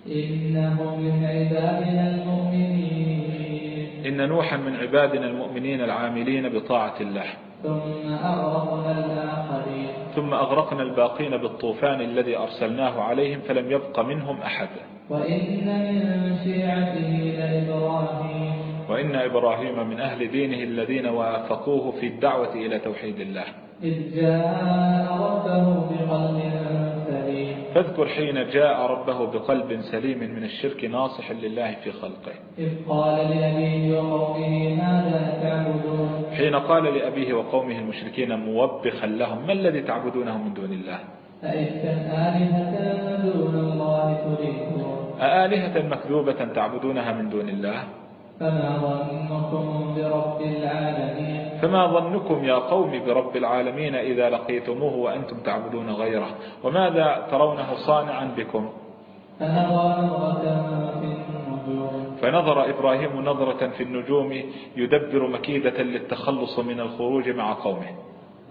إنه من عبادنا المؤمنين. إن نوحا من عبادنا المؤمنين العاملين بطاعة الله. ثم أغرقنا الآخرين. ثم أغرقنا الباقين بالطوفان الذي أرسلناه عليهم فلم يبق منهم أحد. وإن من شيعته لإبراهيم. وإن إبراهيم من أهل دينه الذين وافقوه في الدعوة إلى توحيد الله. إذ جاء ربه بقلب سليم. فاذكر حين جاء ربه بقلب سليم من الشرك ناصح لله في خلقه. إذ قال لأبيه وقومه ماذا تعبدون؟ حين قال لأبيه وقومه المشركين موبخا لهم ما الذي تعبدونه من دون الله؟ أئفكا آلهة دون الله تريدون. أآلهة مكذوبة تعبدونها من دون الله؟ فما ظنكم برب العالمين. فما ظنكم يا قوم برب العالمين إذا لقيتموه وأنتم تعبدون غيره وماذا ترونه صانعا بكم؟ فنظر نظرة في النجوم. فنظر إبراهيم نظرة في النجوم يدبر مكيدة للتخلص من الخروج مع قومه.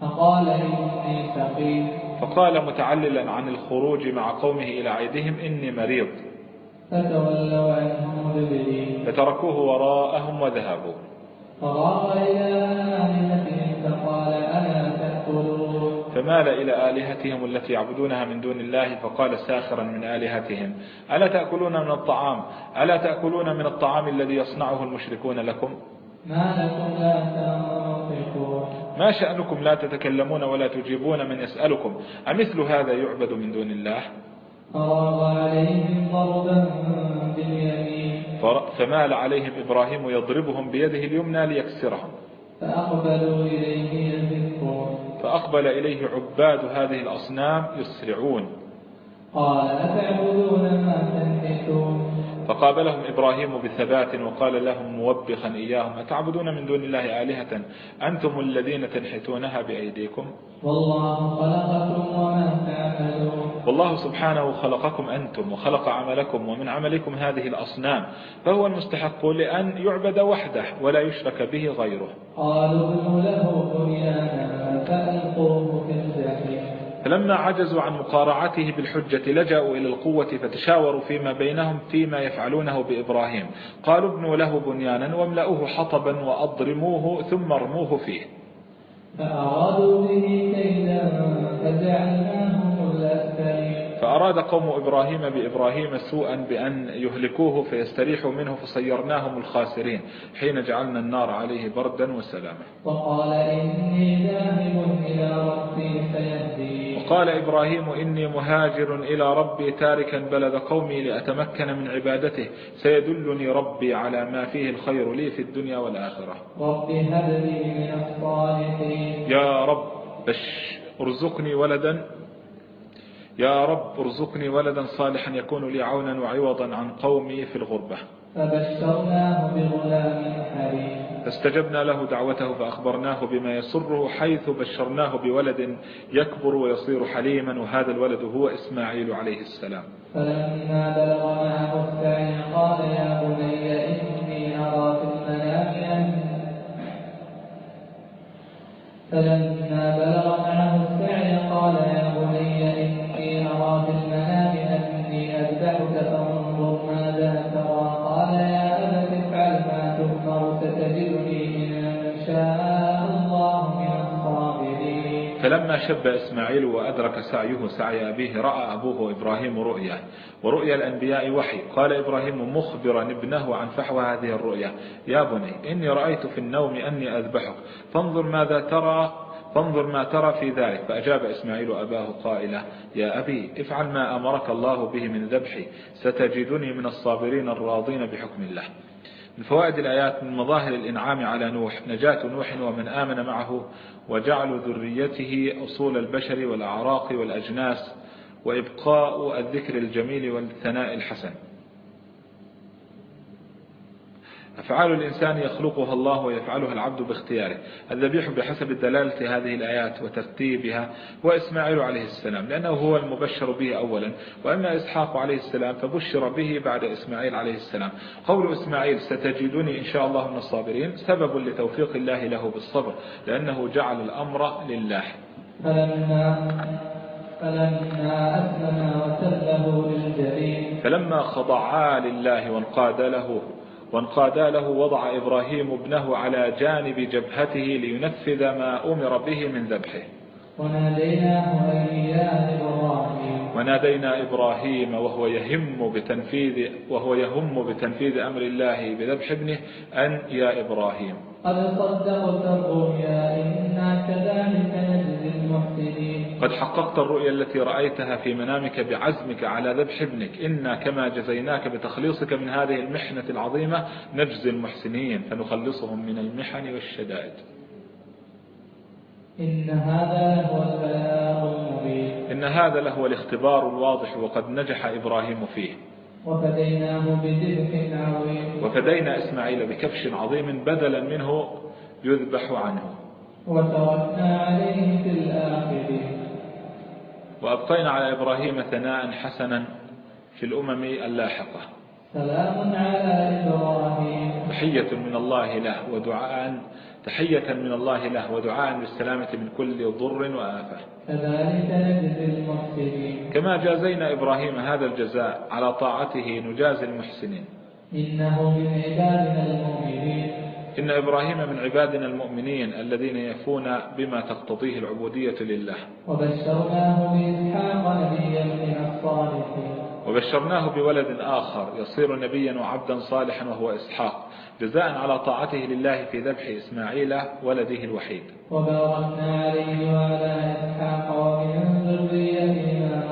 فقال إني سقيم. فقال متعللا عن الخروج مع قومه إلى عيدهم إني مريض. فتولوا عنه مدبرين. فتركوه وراءهم وذهبوا. فراغ إلى آلهتهم فقال ألا تأكلون؟ فمال إلى آلهتهم التي يعبدونها من دون الله فقال ساخرا من آلهتهم ألا تأكلون من الطعام؟ ألا تأكلون من الطعام الذي يصنعه المشركون لكم؟ ما لكم لا تنطقون. ما شأنكم لا تتكلمون ولا تجيبون من يسألكم؟ أمثل هذا يعبد من دون الله؟ فراغ عليهم ضربا باليمين فمال عليهم إبراهيم يضربهم بيده اليمنى ليكسرهم. فأقبلوا إليه يزفون فأقبل إليه عباد هذه الأصنام يسرعون. قال أتعبدون ما تنحتون؟ فقابلهم إبراهيم بثبات وقال لهم موبخا إياهم أتعبدون من دون الله آلهة؟ أنتم الذين تنحتونها بأيديكم؟ والله خلقكم وما تعملون. والله سبحانه خلقكم أنتم وخلق عملكم ومن عملكم هذه الأصنام فهو المستحق لأن يعبد وحده ولا يشرك به غيره. قالوا له بنيانا فألقوه في الجحيم فلما عجزوا عن مقارعته بالحجة لجأوا إلى القوة فتشاوروا فيما بينهم فيما يفعلونه بإبراهيم. قالوا ابنوا له بنيانا واملأوه حطبا وأضرموه ثم ارموه فيه. فأرادوا به كيدا فجعلناهم الأسفلين. فأراد قوم إبراهيم بإبراهيم سوءا بأن يهلكوه فيستريحوا منه فصيرناهم الخاسرين حين جعلنا النار عليه بردا وسلاما. وقال إني ذاهب إلى ربي سيهدين وقال إبراهيم إني مهاجر إلى ربي تاركا بلد قومي لأتمكن من عبادته. سيدلني ربي على ما فيه الخير لي في الدنيا والآخرة. رب هب لي من الصالحين. يا رب بش ارزقني ولدا يا رب ارزقني ولدا صالحا يكون لي عونا وعوضا عن قومي في الغربة. فبشرناه بغلام حليم. فاستجبنا له دعوته فأخبرناه بما يسره حيث بشرناه بولد يكبر ويصير حليما وهذا الولد هو إسماعيل عليه السلام. فلما بلغ معه السعي قال يا بني إني أرى في المنام فلما بلغ معه السعي قال يا فانظر ماذا ترى قال يا أبت افعل ما ستجدني شاء الله من الصابرين فلما شب إسماعيل وأدرك سعيه سعي أبيه رأى أبوه إبراهيم رؤيا ورؤيا الأنبياء وحي. قال إبراهيم مخبرا ابنه عن فحوى هذه الرؤيا. يا بني إني رأيت في النوم أني أذبحك فانظر ماذا ترى. فانظر ما ترى في ذلك. فأجاب إسماعيل أباه قائلا يا أبي افعل ما أمرك الله به من ذبحي ستجدني من الصابرين الراضين بحكم الله. من فوائد الآيات من مظاهر الإنعام على نوح نجاة نوح ومن آمن معه وجعل ذريته أصول البشر والأعراق والأجناس وإبقاء الذكر الجميل والثناء الحسن. أفعال الإنسان يخلقها الله ويفعلها العبد باختياره. الذبيح بحسب دلالة هذه الآيات وترتيبها هو إسماعيل عليه السلام لأنه هو المبشر به أولا وأما إسحاق عليه السلام فبشر به بعد إسماعيل عليه السلام. قول إسماعيل ستجدني إن شاء الله من الصابرين سبب لتوفيق الله له بالصبر لأنه جعل الأمر لله. فلما فلما أسلم للجبين. فلما خضعا لله وانقاد له وانقاد له وضع إبراهيم ابنه على جانب جبهته لينفذ ما أمر به من ذبحه. وناديناه أن يا إبراهيم. ونادينا إبراهيم وهو يهم بتنفيذ وهو يهم بتنفيذ أمر الله بذبح ابنه أن يا إبراهيم. قد صدقت الرؤيا قد حققت الرؤيا التي رأيتها في منامك بعزمك على ذبح ابنك. إنا كما جزيناك بتخليصك من هذه المحنة العظيمة نجزي المحسنين فنخلصهم من المحن والشدائد. إن هذا لهو البلاء المبين. إن هذا لهو الاختبار الواضح وقد نجح إبراهيم فيه. وفديناه بذبح عظيم. وفدينا إسماعيل بكبش عظيم بدلا منه يذبح عنه. وتركنا عليه في الآخرين. وأبقينا على إبراهيم ثناء حسنا في الأمم اللاحقة. سلام على إبراهيم. تحية من الله له ودعاء تحية من الله له ودعاء بالسلامة من كل ضر وآفة. كذلك نجزي المحسنين. كما جازينا إبراهيم هذا الجزاء على طاعته نجازي المحسنين. إنه من عبادنا المؤمنين. إن إبراهيم من عبادنا المؤمنين الذين يفون بما تقتضيه العبودية لله. وبشرناه بإسحاق نبيا من الصالحين. وبشرناه بولد آخر يصير نبيا وعبدا صالحا وهو إسحاق جزاء على طاعته لله في ذبح إسماعيل ولده الوحيد. وباركنا عليه وعلى إسحاق ومن ذريتهما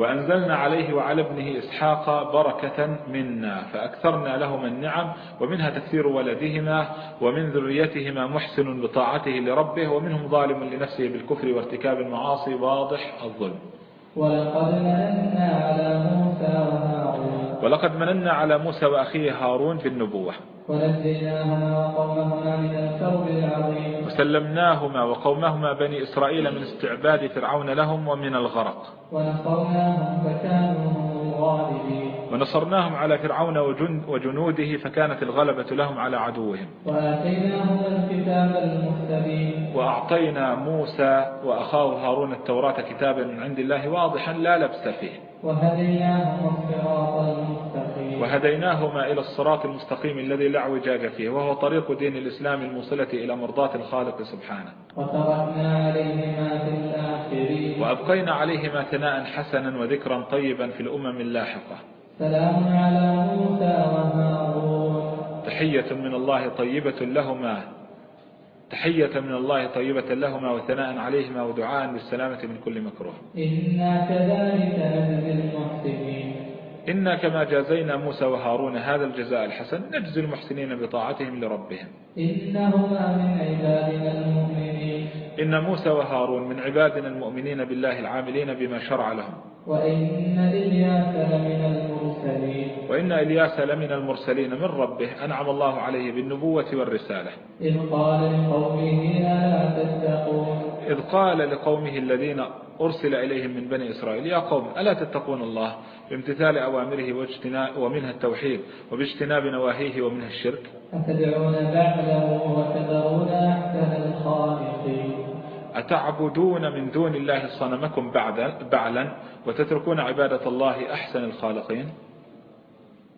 وأنزلنا عليه وعلى ابنه إسحاق بركة منا فأكثرنا لهما النعم ومنها تكثير ولدهما ومن ذريتهما محسن بطاعته لربه ومنهم ظالم لنفسه بالكفر وارتكاب المعاصي واضح الظلم. ولقد مننا على موسى وهارون. ولقد مننا على موسى وأخيه هارون في النبوة. ونجيناهما وقومهما من الكرب العظيم. وسلمناهما وقومهما بني إسرائيل من استعباد فرعون لهم ومن الغرق. ونصرناهم فكانوا هم الغالبين. ونصرناهم على فرعون وجن وجنوده فكانت الغلبة لهم على عدوهم. وآتيناهما الكتاب المستبين وأعطينا موسى وأخاه هارون التوراة كتابا من عند الله واضحا لا لبس فيه. وهديناهما الصراط المستقيم. وهديناهما إلى الصراط المستقيم الذي لا اعوجاج فيه وهو طريق دين الإسلام الموصلة إلى مرضاة الخالق سبحانه. وتركنا عليهما في الآخرين. وأبقينا عليهما ثناء حسنا وذكرا طيبا في الأمم اللاحقة. سلام على موسى وهارون. تحية من الله طيبة لهما. تحية من الله طيبة لهما وثناء عليهما ودعاء بالسلامة من كل مكروه. إنا كذلك نجزي المحسنين. إنا كما جازينا موسى وهارون هذا الجزاء الحسن نجزي المحسنين بطاعتهم لربهم. إنهما من عبادنا المؤمنين. إن موسى وهارون من عبادنا المؤمنين بالله العاملين بما شرع لهم. وإن إلياس لمن المرسلين. وإن إلياس لمن المرسلين من ربه أنعم الله عليه بالنبوة والرسالة. إذ قال لقومه ألا تتقون؟ إذ قال لقومه الذين أرسل إليهم من بني إسرائيل يا قوم ألا تتقون الله؟ بامتثال أوامره ومنها التوحيد وباجتناب نواهيه ومنها الشرك. أتدعون بعده وتذرون أحسن الخالقين. أتعبدون من دون الله صنمكم بعلا وتتركون عبادة الله أحسن الخالقين؟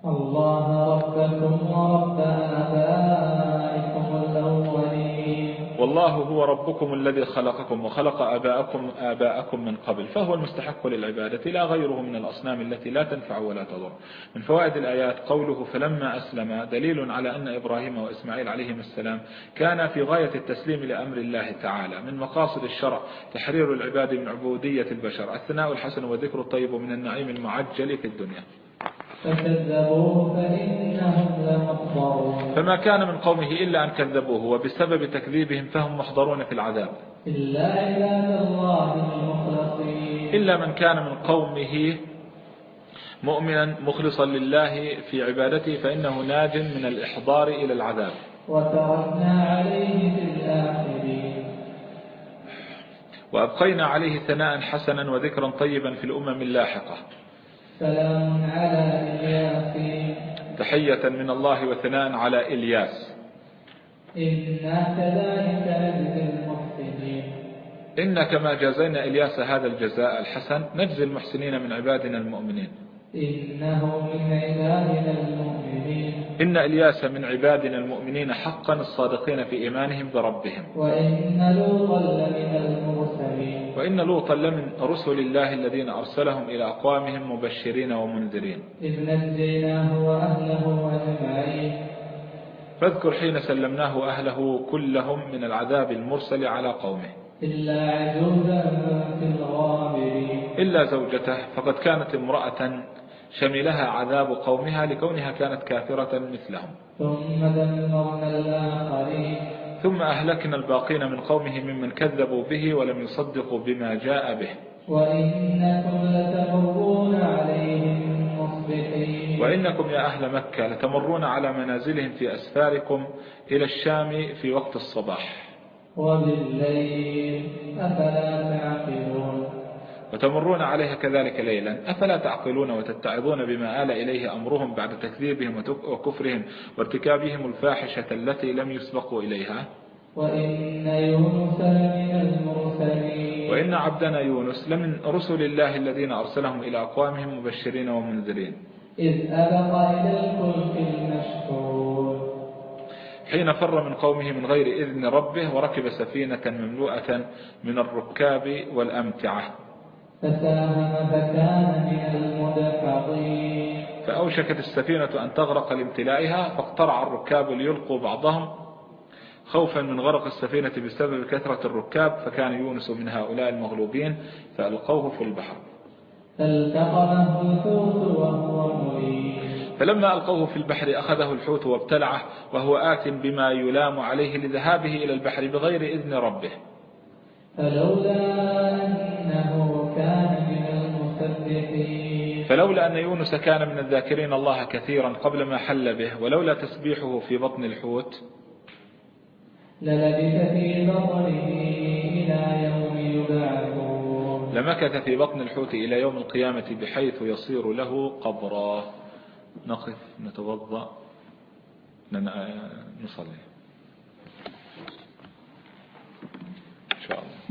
الله ربكم ورب آبائكم الأولين والله هو ربكم الذي خلقكم وخلق آباءكم آباءكم من قبل فهو المستحق للعبادة لا غيره من الأصنام التي لا تنفع ولا تضر. من فوائد الآيات قوله فلما أسلم دليل على أن إبراهيم وإسماعيل عليهم السلام كان في غاية التسليم لأمر الله تعالى من مقاصد الشرع تحرير العباد من عبودية البشر الثناء الحسن وذكر الطيب من النعيم المعجل في الدنيا. فكذبوه فإنهم لمحضرون. فما كان من قومه إلا أن كذبوه وبسبب تكذيبهم فهم محضرون في العذاب. إلا عباد الله المخلصين. إلا من كان من قومه مؤمنا مخلصا لله في عبادته فإنه ناج من الإحضار إلى العذاب. وتركنا عليه في الآخرين. وأبقينا عليه ثناء حسنا وذكرا طيبا في الأمم اللاحقة. سلام على إلياس تحية من الله وثناء على إلياس. إنا كذلك نجزي المحسنين. إن كما جازينا إلياس هذا الجزاء الحسن نجزي المحسنين من عبادنا المؤمنين. إنه من عبادنا المؤمنين. إن إلياس من عبادنا المؤمنين حقا الصادقين في إيمانهم بربهم. وإن لوطا لمن المرسلين. وإن لوطا لمن رسل الله الذين أرسلهم إلى أقوامهم مبشرين ومنذرين. إذ نجيناه وأهله أجمعين. فاذكر حين سلمناه وأهله كلهم من العذاب المرسل على قومه. إلا عجوزا في الغابرين. إلا زوجته فقد كانت امرأة شملها عذاب قومها لكونها كانت كافرة مثلهم. ثم دمرنا الآخرين. ثم أهلكنا الباقين من قومه ممن كذبوا به ولم يصدقوا بما جاء به. وإنكم لتمرون عليهم مصبحين. وإنكم يا أهل مكة لتمرون على منازلهم في أسفاركم إلى الشام في وقت الصباح. وبالليل أفلا تعقلون. وتمرون عليها كذلك ليلا. أفلا تعقلون وتتعظون بما آل إليه أمرهم بعد تكذيبهم وكفرهم وارتكابهم الفاحشة التي لم يسبقوا إليها؟ وإن يونس لمن المرسلين. وإن عبدنا يونس لمن رسل الله الذين أرسلهم إلى أقوامهم مبشرين ومنذرين. إذ أبق إلى الفلك المشحون. حين فر من قومه من غير إذن ربه وركب سفينة مملوءة من الركاب والأمتعة. فساهم فكان من المدحضين فأوشكت السفينة أن تغرق لامتلائها فاقترع الركاب ليلقوا بعضهم. خوفا من غرق السفينة بسبب كثرة الركاب فكان يونس من هؤلاء المغلوبين فألقوه في البحر. فالتقمه الحوت وهو مليم فلما ألقوه في البحر أخذه الحوت وابتلعه وهو آت بما يلام عليه لذهابه إلى البحر بغير إذن ربه. فلولا أنه كان من المسبحين. فلولا أن يونس كان من الذاكرين الله كثيرا قبل ما حل به ولولا تسبيحه في بطن الحوت للبث في بطنه إلى يوم يبعثون. لمكث في بطن الحوت إلى يوم القيامة بحيث يصير له قبرا. نقف نتوضأ نصلي. إن شاء الله.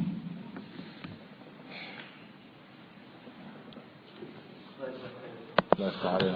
لا يستعرين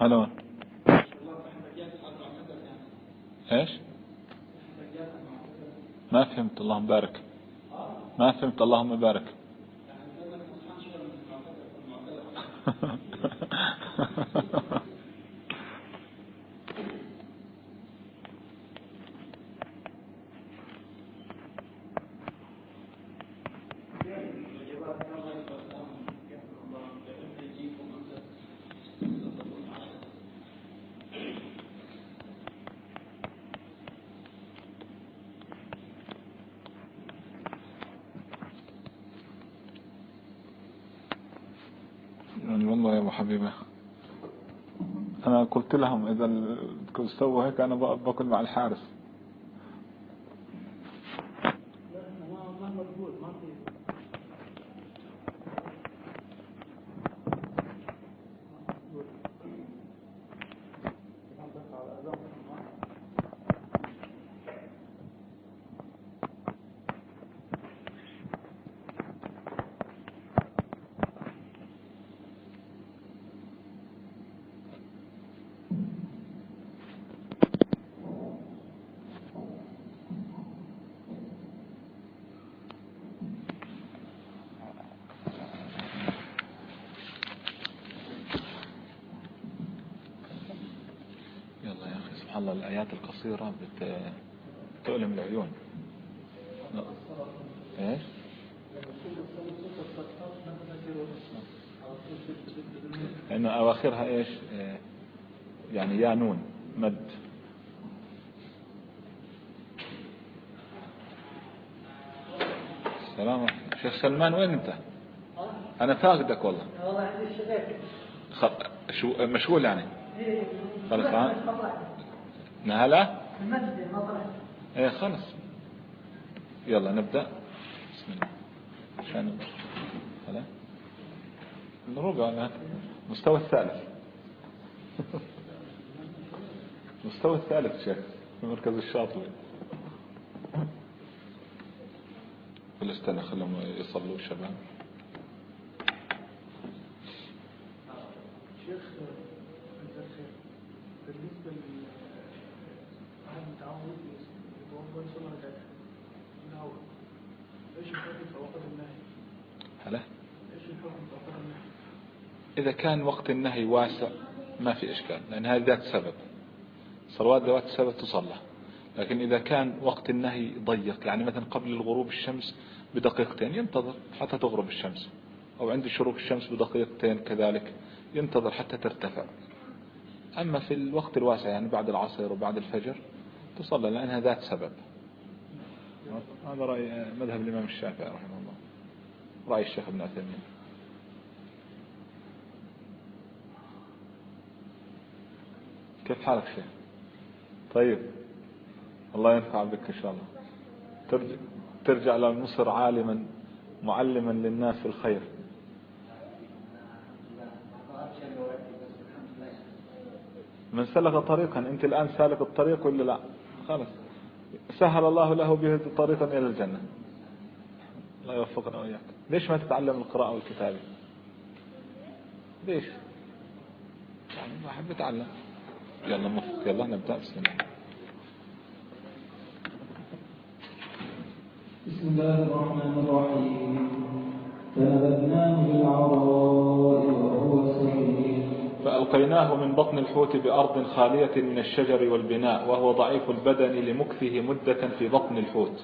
حلو إيش؟ ما فهمت اللهم بارك ما فهمت اللهم بارك حبيبي أنا قلت لهم إذا سووا هيك أنا بأكل مع الحارس. الآيات القصيرة بتؤلم العيون. إيش؟ لأنه أواخرها إيش؟ يعني يا نون مد. السلام شيخ سلمان وين أنت؟ أنا فاقدك والله. والله عندي شو مشغول يعني؟ إيه. خلاص نهلا إيه خلص. يلا نبدأ. بسم الله. عشان هلا. الربع أنا مستوى الثالث. مستوى الثالث شيخ في مركز الشاطئ ولا استنى خلهم يصلوا الشباب شيخ بالنسبة هلا إذا كان وقت النهي واسع ما في إشكال لأن هذه ذات سبب. صلوات ذوات السبب تصلى. لكن إذا كان وقت النهي ضيق يعني مثلا قبل الغروب الشمس بدقيقتين ينتظر حتى تغرب الشمس. أو عند شروق الشمس بدقيقتين كذلك ينتظر حتى ترتفع. أما في الوقت الواسع يعني بعد العصر وبعد الفجر تصلى لأنها ذات سبب. هذا رأي مذهب الإمام الشافعي رحمه الله. رأي الشيخ ابن عثيمين. كيف حالك شيخ؟ طيب. الله ينفع بك إن شاء الله. ترجع, ترجع لمصر عالما معلما للناس الخير. من سلك طريقا أنت الآن سالك الطريق ولا لا؟ خلاص. سهل الله له به طريقا إلى الجنة. الله يوفقنا وإياك. ليش ما تتعلم القراءة والكتابة؟ ليش؟ يعني ما أحب أتعلم يلا مفت يلا نبدأ بسم الله. بسم الله الرحمن الرحيم. فنبذناه بالعراء وهو سقيم. فألقيناه من بطن الحوت بأرض خالية من الشجر والبناء وهو ضعيف البدن لمكثه مدة في بطن الحوت.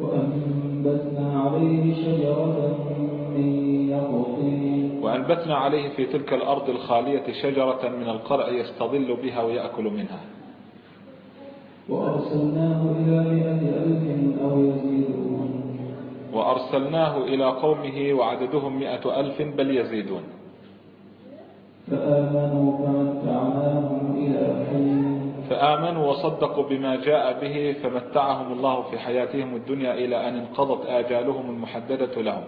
وأنبتنا عليه شجرة من وأنبتنا عليه في تلك الأرض الخالية شجرة من القرع يستظل بها ويأكل منها. وأرسلناه إلى مئة ألف أو يزيدون. وأرسلناه إلى قومه وعددهم مئة ألف بل يزيدون. فآمنوا فمتعناهم إلى حين. فآمنوا وصدقوا بما جاء به فمتعهم الله في حياتهم الدنيا إلى أن انقضت آجالهم المحددة لهم.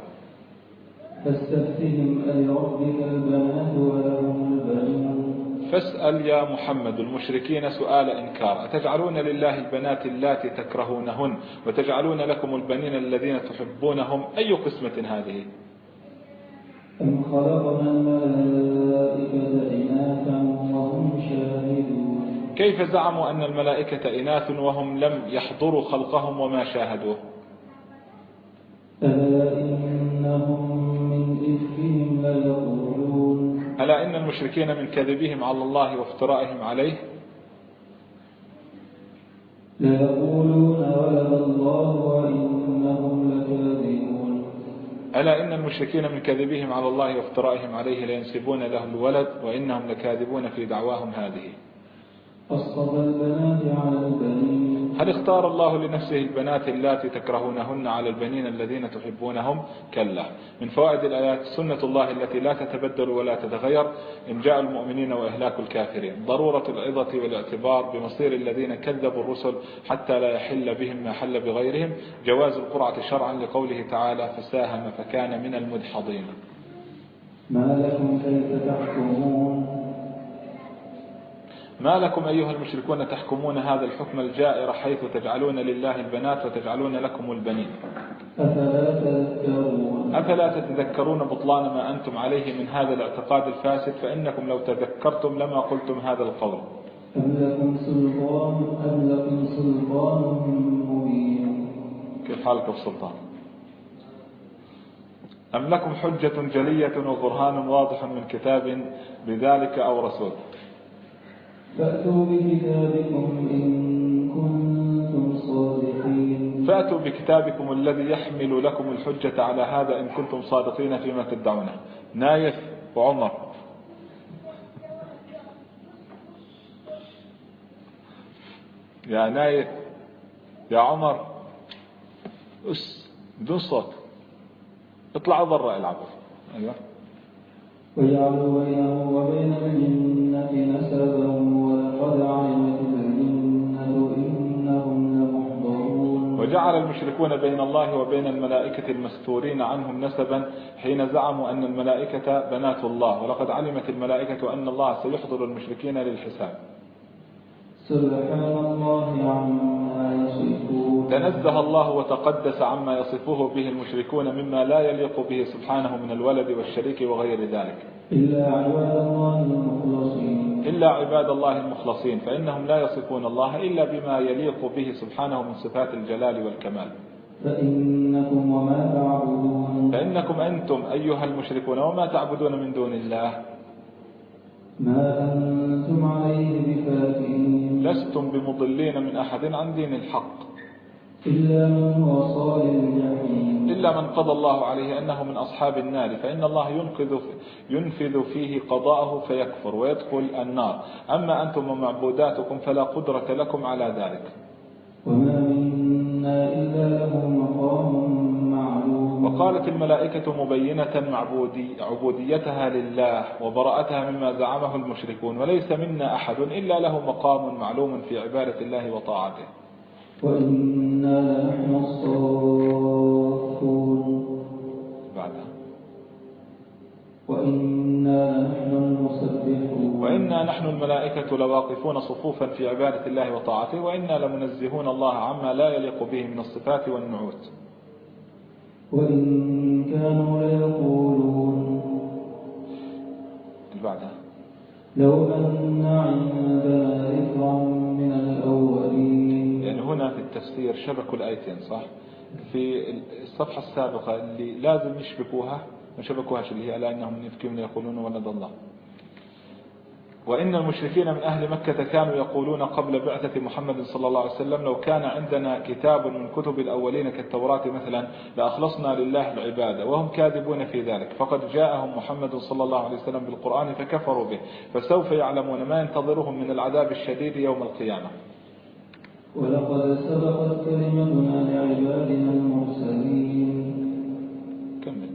فاستفتهم ألربك البنات ولهم البنون فاسأل يا محمد المشركين سؤال إنكار. أتجعلون لله البنات اللاتي تكرهونهن وتجعلون لكم البنين الذين تحبونهم؟ أي قسمة هذه؟ أم خلقنا الملائكة إناثا وهم شاهدون. كيف زعموا أن الملائكة إناث وهم لم يحضروا خلقهم وما شاهدوه؟ ألا ألا إن المشركين من كذبهم على الله وافترائهم عليه؟ ليقولون ولد الله وإنهم لكاذبون. ألا إن المشركين من كذبهم على الله وافترائهم عليه لينسبون له الولد وإنهم لكاذبون في دعواهم هذه؟ البنات على البنين. هل اختار الله لنفسه البنات اللاتي تكرهونهن على البنين الذين تحبونهم؟ كلا. من فوائد الآيات سنة الله التي لا تتبدل ولا تتغير إنجاء المؤمنين وإهلاك الكافرين. ضرورة العظة والاعتبار بمصير الذين كذبوا الرسل حتى لا يحل بهم ما حل بغيرهم. جواز القرعة شرعا لقوله تعالى فساهم فكان من المدحضين. ما لكم كيف تحكمون؟ ما لكم أيها المشركون تحكمون هذا الحكم الجائر حيث تجعلون لله البنات وتجعلون لكم البنين؟ أفلا تذكرون أفلا تتذكرون بطلان ما أنتم عليه من هذا الاعتقاد الفاسد؟ فإنكم لو تذكرتم لما قلتم هذا القول. أم لكم سلطان أم لكم سلطان مبين. كيف حالك السلطان أم لكم حجة جلية وبرهان واضح من كتاب بذلك أو رسول؟ فأتوا بكتابكم إن كنتم صادقين. فأتوا بكتابكم الذي يحمل لكم الحجة على هذا إن كنتم صادقين فيما تدعونه. نايف وعمر. يا نايف يا عمر اس بدون صوت. اطلعوا برا العبوا. أيوه. وجعلوا بينه وبين الجنة نسبا وجعل المشركون بين الله وبين الملائكة المستورين عنهم نسبا حين زعموا أن الملائكة بنات الله. ولقد علمت الملائكة أن الله سيحضر المشركين للحساب. سبحان الله عما يصفون. تنزه الله وتقدس عما يصفه به المشركون مما لا يليق به سبحانه من الولد والشريك وغير ذلك. إلا عباد الله المخلصين. إلا عباد الله المخلصين فإنهم لا يصفون الله إلا بما يليق به سبحانه من صفات الجلال والكمال. فإنكم وما تعبدون. فإنكم أنتم أيها المشركون وما تعبدون من دون الله. ما أنتم عليه بفاتنين لستم بمضلين من أحد عن دين الحق. إلا من هو صال الجحيم. إلا من قضى الله عليه أنه من أصحاب النار فإن الله ينقذ ينفذ فيه قضاءه فيكفر ويدخل النار. أما أنتم ومعبوداتكم فلا قدرة لكم على ذلك. وما منا إلا له مقام معلوم وقالت الملائكة مبينة معبودي عبوديتها لله وبراءتها مما زعمه المشركون وليس منا أحد إلا له مقام معلوم في عبادة الله وطاعته. وإنا لنحن الصافون. بعدها. وإنا لنحن المسبحون وإنا نحن الملائكة لواقفون صفوفا في عبادة الله وطاعته وإنا لمنزهون الله عما لا يليق به من الصفات والنعوت. وإن كانوا ليقولون. بعدها لو أن عندنا ذكرا من الأولين. يعني هنا في التفسير شبكوا الآيتين صح؟ في الصفحة السابقة اللي لازم يشبكوها ما شبكوهاش اللي هي ألا إنهم يفكون يقولون ولد الله. وإن المشركين من أهل مكة كانوا يقولون قبل بعثة محمد صلى الله عليه وسلم لو كان عندنا كتاب من كتب الأولين كالتوراة مثلا لأخلصنا لله العبادة وهم كاذبون في ذلك. فقد جاءهم محمد صلى الله عليه وسلم بالقرآن فكفروا به. فسوف يعلمون ما ينتظرهم من العذاب الشديد يوم القيامة. ولقد سبقت كلمتنا لعبادنا المرسلين. كمل.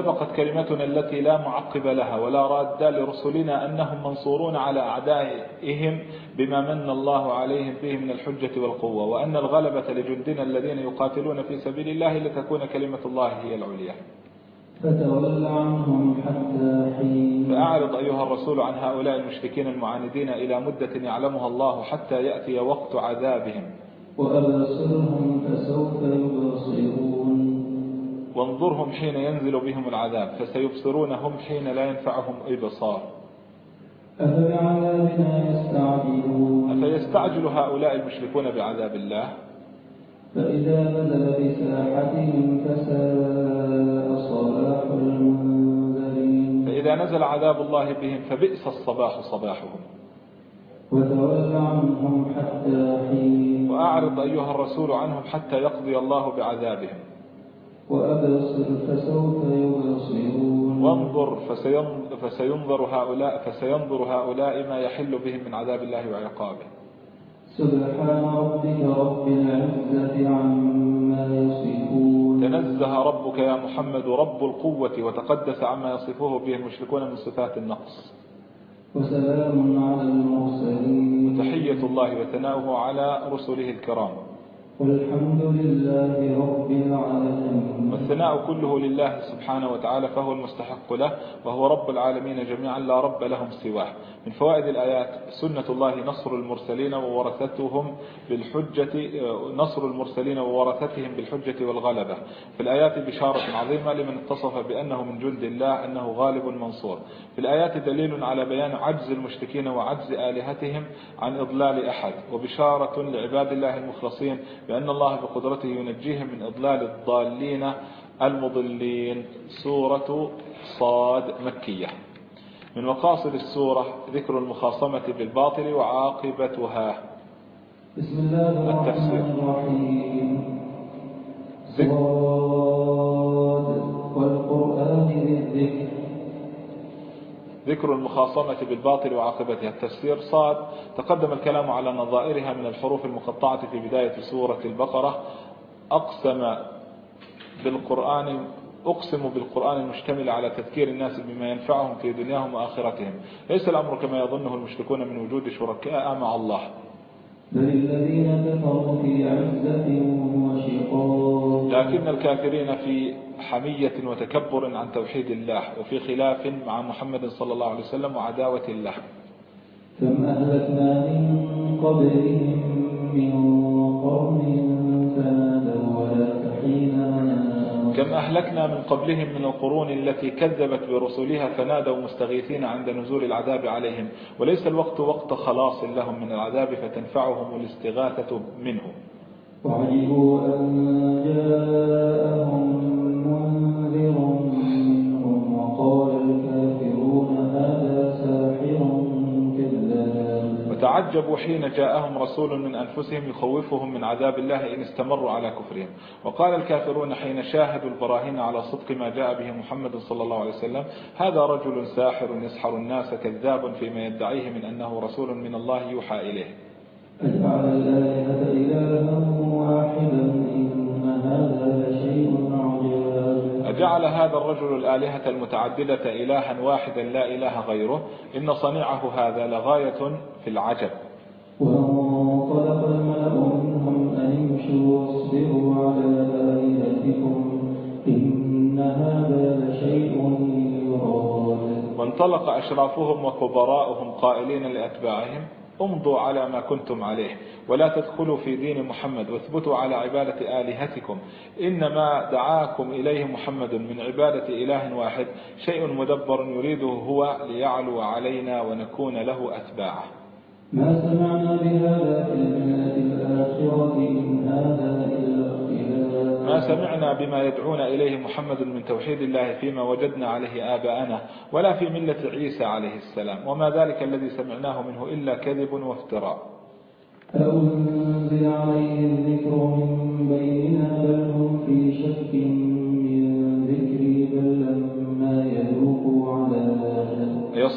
سبقت كلمتنا التي لا معقب لها ولا راد لرسلنا أنهم منصورون على أعدائهم بما من الله عليهم به من الحجة والقوة وأن الغلبة لجندنا الذين يقاتلون في سبيل الله لتكون كلمة الله هي العليا. فتول عنهم حتى حين. فأعرض أيها الرسول عن هؤلاء المشركين المعاندين إلى مدة يعلمها الله حتى يأتي وقت عذابهم. وأبصرهم فسوف يبصرون. وانظرهم حين ينزل بهم العذاب فسيبصرونهم حين لا ينفعهم إبصار أفبعذابنا يستعجلون أفيستعجل هؤلاء المشركون بعذاب الله؟ فإذا نزل بساحتهم فساء صباح المنذرين. فإذا نزل عذاب الله بهم فبئس الصباح صباحهم. وتول عنهم حتى حين. وأعرض أيها الرسول عنهم حتى يقضي الله بعذابهم. وأبصر فسوف يبصرون وانظر فسينظر هؤلاء فسينظر هؤلاء ما يحل بهم من عذاب الله وعقابه. سبحان ربك رب العزة عما يصفون. تنزه ربك يا محمد رب القوة وتقدس عما يصفه به المشركون من صفات النقص. وسلام على المرسلين. وتحية الله وثناؤه على رسله الكرام. والحمد لله رب العالمين. والثناء كله لله سبحانه وتعالى فهو المستحق له وهو رب العالمين جميعا لا رب لهم سواه. من فوائد الآيات سنة الله نصر المرسلين وورثتهم بالحجة نصر المرسلين وورثتهم بالحجة والغلبة. في الآيات بشارة عظيمة لمن اتصف بأنه من جند الله أنه غالب منصور. في الآيات دليل على بيان عجز المشركين وعجز آلهتهم عن إضلال أحد. وبشارة لعباد الله المخلصين بأن الله بقدرته ينجيهم من إضلال الضالين المضلين. سورة صاد مكية. من مقاصد السورة ذكر المخاصمة بالباطل وعاقبتها. بسم الله الرحمن الرحيم. صاد. والقرآن بالذكر ذكر المخاصمة بالباطل وعاقبتها التفسير صاد. تقدم الكلام على نظائرها من الحروف المقطعة في بداية سورة البقرة. أقسم بالقرآن أقسم بالقرآن المشتمل على تذكير الناس بما ينفعهم في دنياهم وآخرتهم. ليس الأمر كما يظنه المشركون من وجود شركاء مع الله. بل الذين كفروا في عزة وشقاق. لكن الكافرين في حمية وتكبر عن توحيد الله وفي خلاف مع محمد صلى الله عليه وسلم وعداوة الله. كم أهلكنا من قبلهم من قرن كم أهلكنا من قبلهم من القرون التي كذبت برسلها فنادوا مستغيثين عند نزول العذاب عليهم وليس الوقت وقت خلاص لهم من العذاب فتنفعهم الاستغاثة منه. وعجبوا أن جاءهم كذاب وتعجبوا حين جاءهم رسول من أنفسهم يخوفهم من عذاب الله إن استمروا على كفرهم. وقال الكافرون حين شاهدوا البراهين على صدق ما جاء به محمد صلى الله عليه وسلم هذا رجل ساحر يسحر الناس كذاب فيما يدعيه من أنه رسول من الله يوحى إليه. أجعل الآلهة إلها واحدا إن هذا لشيء أجعل هذا الرجل الآلهة المتعددة إلها واحدا لا إله غيره إن صنيعه هذا لغاية في العجب. وانطلق الملأ منهم أن امشوا واصبروا على آلهتكم إن هذا لشيء يراد وانطلق أشرافهم وكبراؤهم قائلين لأتباعهم امضوا على ما كنتم عليه ولا تدخلوا في دين محمد واثبتوا على عبادة آلهتكم. إنما دعاكم إليه محمد من عبادة إله واحد شيء مدبر يريده هو ليعلو علينا ونكون له أتباعه ما سمعنا بهذا في الآخرة إن هذا إلا ما سمعنا بما يدعون إليه محمد من توحيد الله فيما وجدنا عليه آباءنا ولا في ملة عيسى عليه السلام وما ذلك الذي سمعناه منه إلا كذب وافتراء. أأنزل عليه الذكر من بيننا بل هم في شك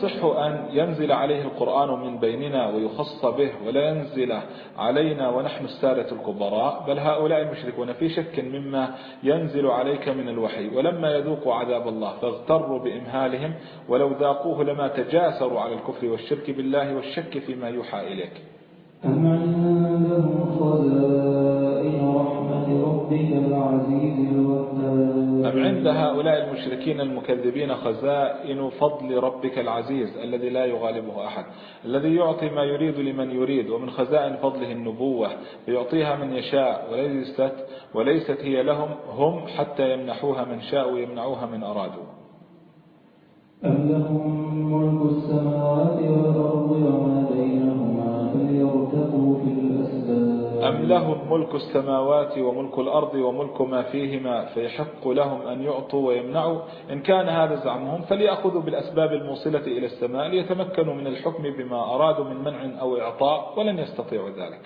يصح أن ينزل عليه القرآن من بيننا ويخص به ولا ينزل علينا ونحن السادة الكبراء بل هؤلاء المشركون في شك مما ينزل عليك من الوحي ولما يذوقوا عذاب الله فاغتروا بإمهالهم ولو ذاقوه لما تجاسروا على الكفر والشرك بالله والشك فيما يوحى إليك. أم عندهم خزائن ربك العزيز الوهاب. أم عند هؤلاء المشركين المكذبين خزائن فضل ربك العزيز الذي لا يغالبه أحد الذي يعطي ما يريد لمن يريد ومن خزائن فضله النبوة فيعطيها من يشاء وليست, وليست هي لهم هم حتى يمنحوها من شاء ويمنعوها من أرادوا. أم لهم ملك السماوات والأرض وما بينهما فليرتقوا في الأسباب. أم لهم ملك السماوات وملك الأرض وملك ما فيهما فيحق لهم أن يعطوا ويمنعوا؟ إن كان هذا زعمهم فليأخذوا بالأسباب الموصلة إلى السماء ليتمكنوا من الحكم بما أرادوا من منع أو إعطاء ولن يستطيعوا ذلك.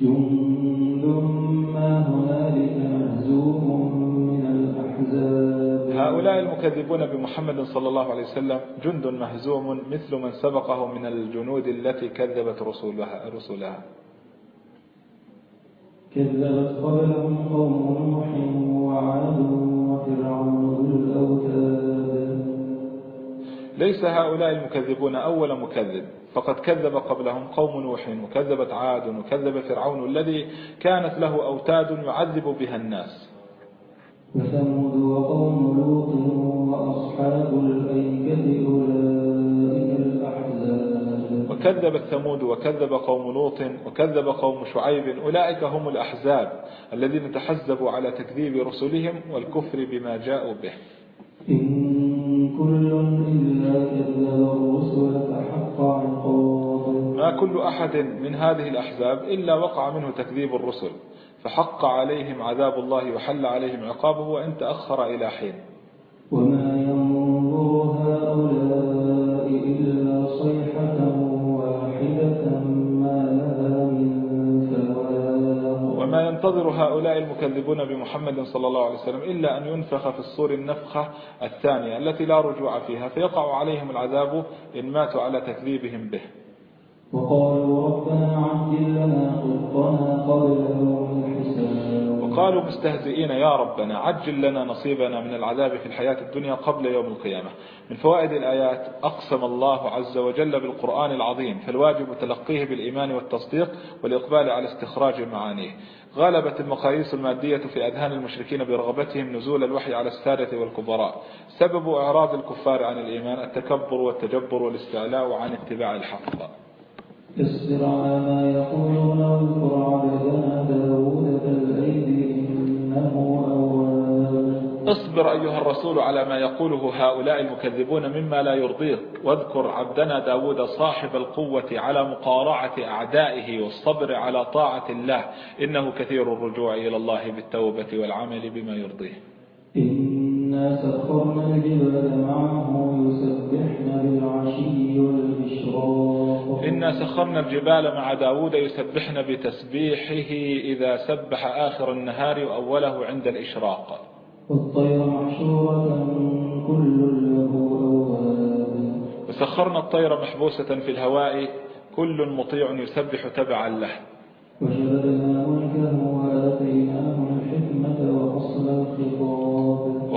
جند ما هنالك مهزوم من الأحزاب. هؤلاء المكذبون بمحمد صلى الله عليه وسلم جند مهزوم مثل من سبقه من الجنود التي كذبت رسولها, رسولها. كذبت قبلهم قوم نوح وعاد وفرعون ذو الأوتاد. ليس هؤلاء المكذبون أول مكذب. فقد كذب قبلهم قوم نوح وكذبت عاد وكذب فرعون الذي كانت له أوتاد يعذب بها الناس. وثمود وقوم لوط وأصحاب الأيكة أولئك الأحزاب. وكذبت ثمود وكذب قوم لوط وكذب قوم شعيب أولئك هم الأحزاب الذين تحزبوا على تكذيب رسلهم والكفر بما جاءوا به. إن كل إلا كذب الرسل فحق عقاب. ما كل أحد من هذه الأحزاب إلا وقع منه تكذيب الرسل. فحق عليهم عذاب الله وحل عليهم عقابه وإن تأخر إلى حين. وما ينظر هؤلاء إلا صيحة واحدة ما لها من فواق وما ينتظر هؤلاء المكذبون بمحمد صلى الله عليه وسلم إلا أن ينفخ في الصور النفخة الثانية التي لا رجوع فيها فيقع عليهم العذاب إن ماتوا على تكذيبهم به. وقالوا ربنا عجل لنا قطنا قبل يوم الحساب. وقالوا مستهزئين يا ربنا عجل لنا نصيبنا من العذاب في الحياة الدنيا قبل يوم القيامة. من فوائد الآيات أقسم الله عز وجل بالقرآن العظيم فالواجب تلقيه بالإيمان والتصديق والإقبال على استخراج معانيه. غلبت المقاييس المادية في أذهان المشركين برغبتهم نزول الوحي على السادة والكبراء. سبب إعراض الكفار عن الإيمان التكبر والتجبر والاستعلاء عن اتباع الحق. اصبر على ما يقولون واذكر عبدنا داود ذا الأيدي إنه أواب. اصبر أيها الرسول على ما يقوله هؤلاء المكذبون مما لا يرضيك. واذكر عبدنا داود صاحب القوة على مقارعة أعدائه والصبر على طاعة الله. إنه كثير الرجوع إلى الله بالتوبة والعمل بما يرضيه. إنا سخرنا الجبال معه يسبحن بالعشي والإشراق إنا سخرنا الجبال مع داود يسبحن بتسبيحه إذا سبح آخر النهار وأوله عند الإشراق. والطير محشورة كل له أواب. وسخرنا الطير محبوسة في الهواء كل مطيع يسبح تبعا له. وشددنا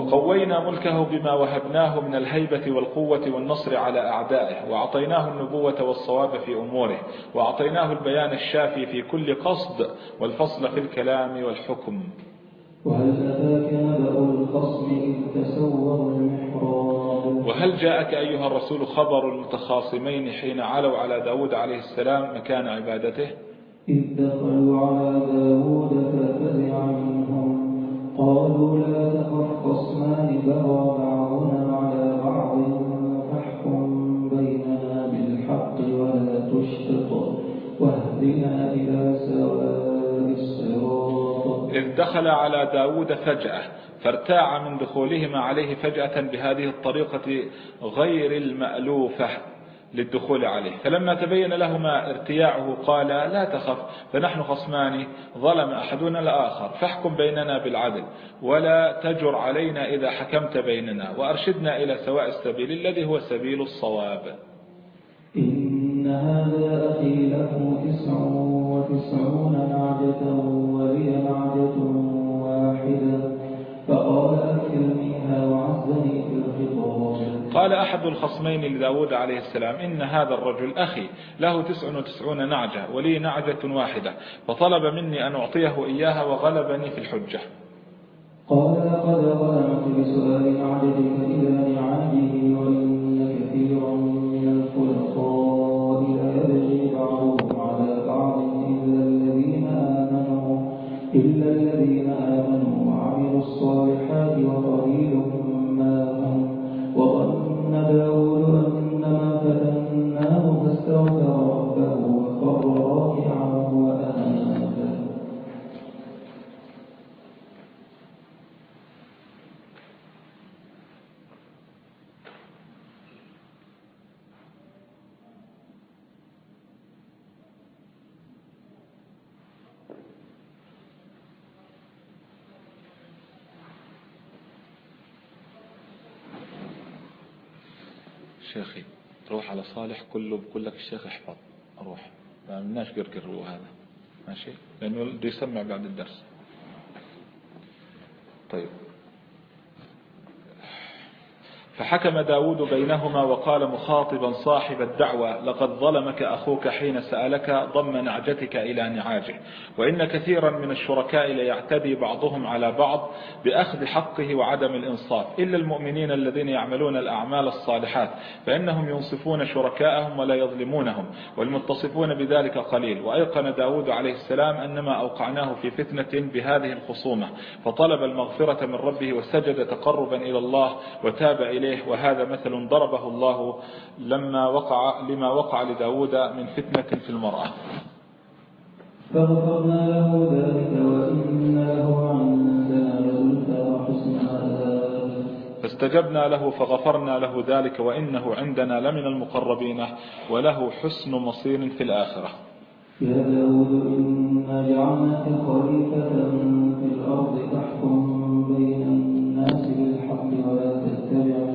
وقوينا ملكه بما وهبناه من الهيبة والقوة والنصر على أعدائه وأعطيناه النبوة والصواب في أموره وأعطيناه البيان الشافي في كل قصد والفصل في الكلام والحكم. وهل أتاك نبأ الخصم إذ تسوروا المحراب؟ وهل جاءك أيها الرسول خبر المتخاصمين حين علوا على داود عليه السلام مكان عبادته؟ إذ دخلوا على داود ففزع منهم قالوا لا تخف خصمان بغى بعضنا على بعض فاحكم بيننا بالحق ولا تشطط واهدنا إلى سواء الصراط. إذ دخل على داود فجأة فارتاع من دخولهما عليه فجأة بهذه الطريقة غير المألوفة. للدخول عليه. فلما تبين لهما ارتياعه قال لا تخف فنحن خصمان ظلم أحدنا الآخر فاحكم بيننا بالعدل ولا تجر علينا إذا حكمت بيننا وأرشدنا إلى سواء السبيل الذي هو سبيل الصواب. إن هذا أخي له تسع وتسعون نعجة ولي نعجة واحدة فقال قال أحد الخصمين لداود عليه السلام إن هذا الرجل أخي له تسع وتسعون نعجة ولي نعجة واحدة فطلب مني أن أعطيه إياها وغلبني في الحجة. قال لقد ظلمك بسؤال نعجتك إلى نعاجه وإن صالح كله بقول لك الشيخ احفظ أروح ما مناش قرقر وهذا ماشي؟ لأنه بده يسمع بعد الدرس. طيب. فحكم داود بينهما وقال مخاطبا صاحب الدعوة لقد ظلمك أخوك حين سألك ضم نعجتك إلى نعاجه وإن كثيرا من الشركاء ليعتدي بعضهم على بعض بأخذ حقه وعدم الإنصاف إلا المؤمنين الذين يعملون الأعمال الصالحات فإنهم ينصفون شركاءهم ولا يظلمونهم والمتصفون بذلك قليل. وأيقن داود عليه السلام أنما أوقعناه في فتنة بهذه الخصومة فطلب المغفرة من ربه وسجد تقربا إلى الله وتاب إليه. إليه وهذا مثل ضربه الله لما وقع لما وقع لداود من فتنة في المرأة. فغفرنا له ذلك وإن له عندنا لزلفى وحسن فاستجبنا له فغفرنا له ذلك وإنه عندنا لمن المقربين وله حسن مصير في الآخرة. يا داود إنا جعلناك خليفة في الأرض تحكم بين الناس بالحق ولا تتبع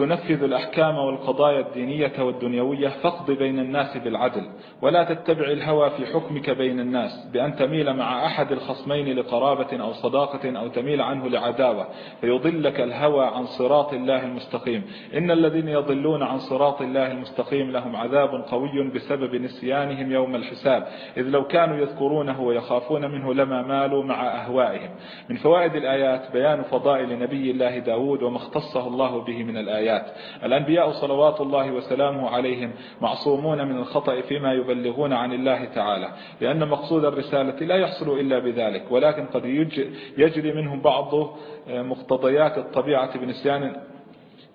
تنفذ الأحكام والقضايا الدينية والدنيوية فاقض بين الناس بالعدل ولا تتبع الهوى في حكمك بين الناس بأن تميل مع أحد الخصمين لقرابة أو صداقة أو تميل عنه لعداوة فيضلك الهوى عن صراط الله المستقيم. إن الذين يضلون عن صراط الله المستقيم لهم عذاب قوي بسبب نسيانهم يوم الحساب إذ لو كانوا يذكرونه ويخافون منه لما مالوا مع أهوائهم. من فوائد الآيات بيان فضائل نبي الله داود وما اختصه الله به من الآيات. الأنبياء. صلوات الله وسلامه عليهم معصومون من الخطأ فيما يبلغون عن الله تعالى لأن مقصود الرسالة لا يحصل إلا بذلك ولكن قد يجري منهم بعض مقتضيات الطبيعة بنسيان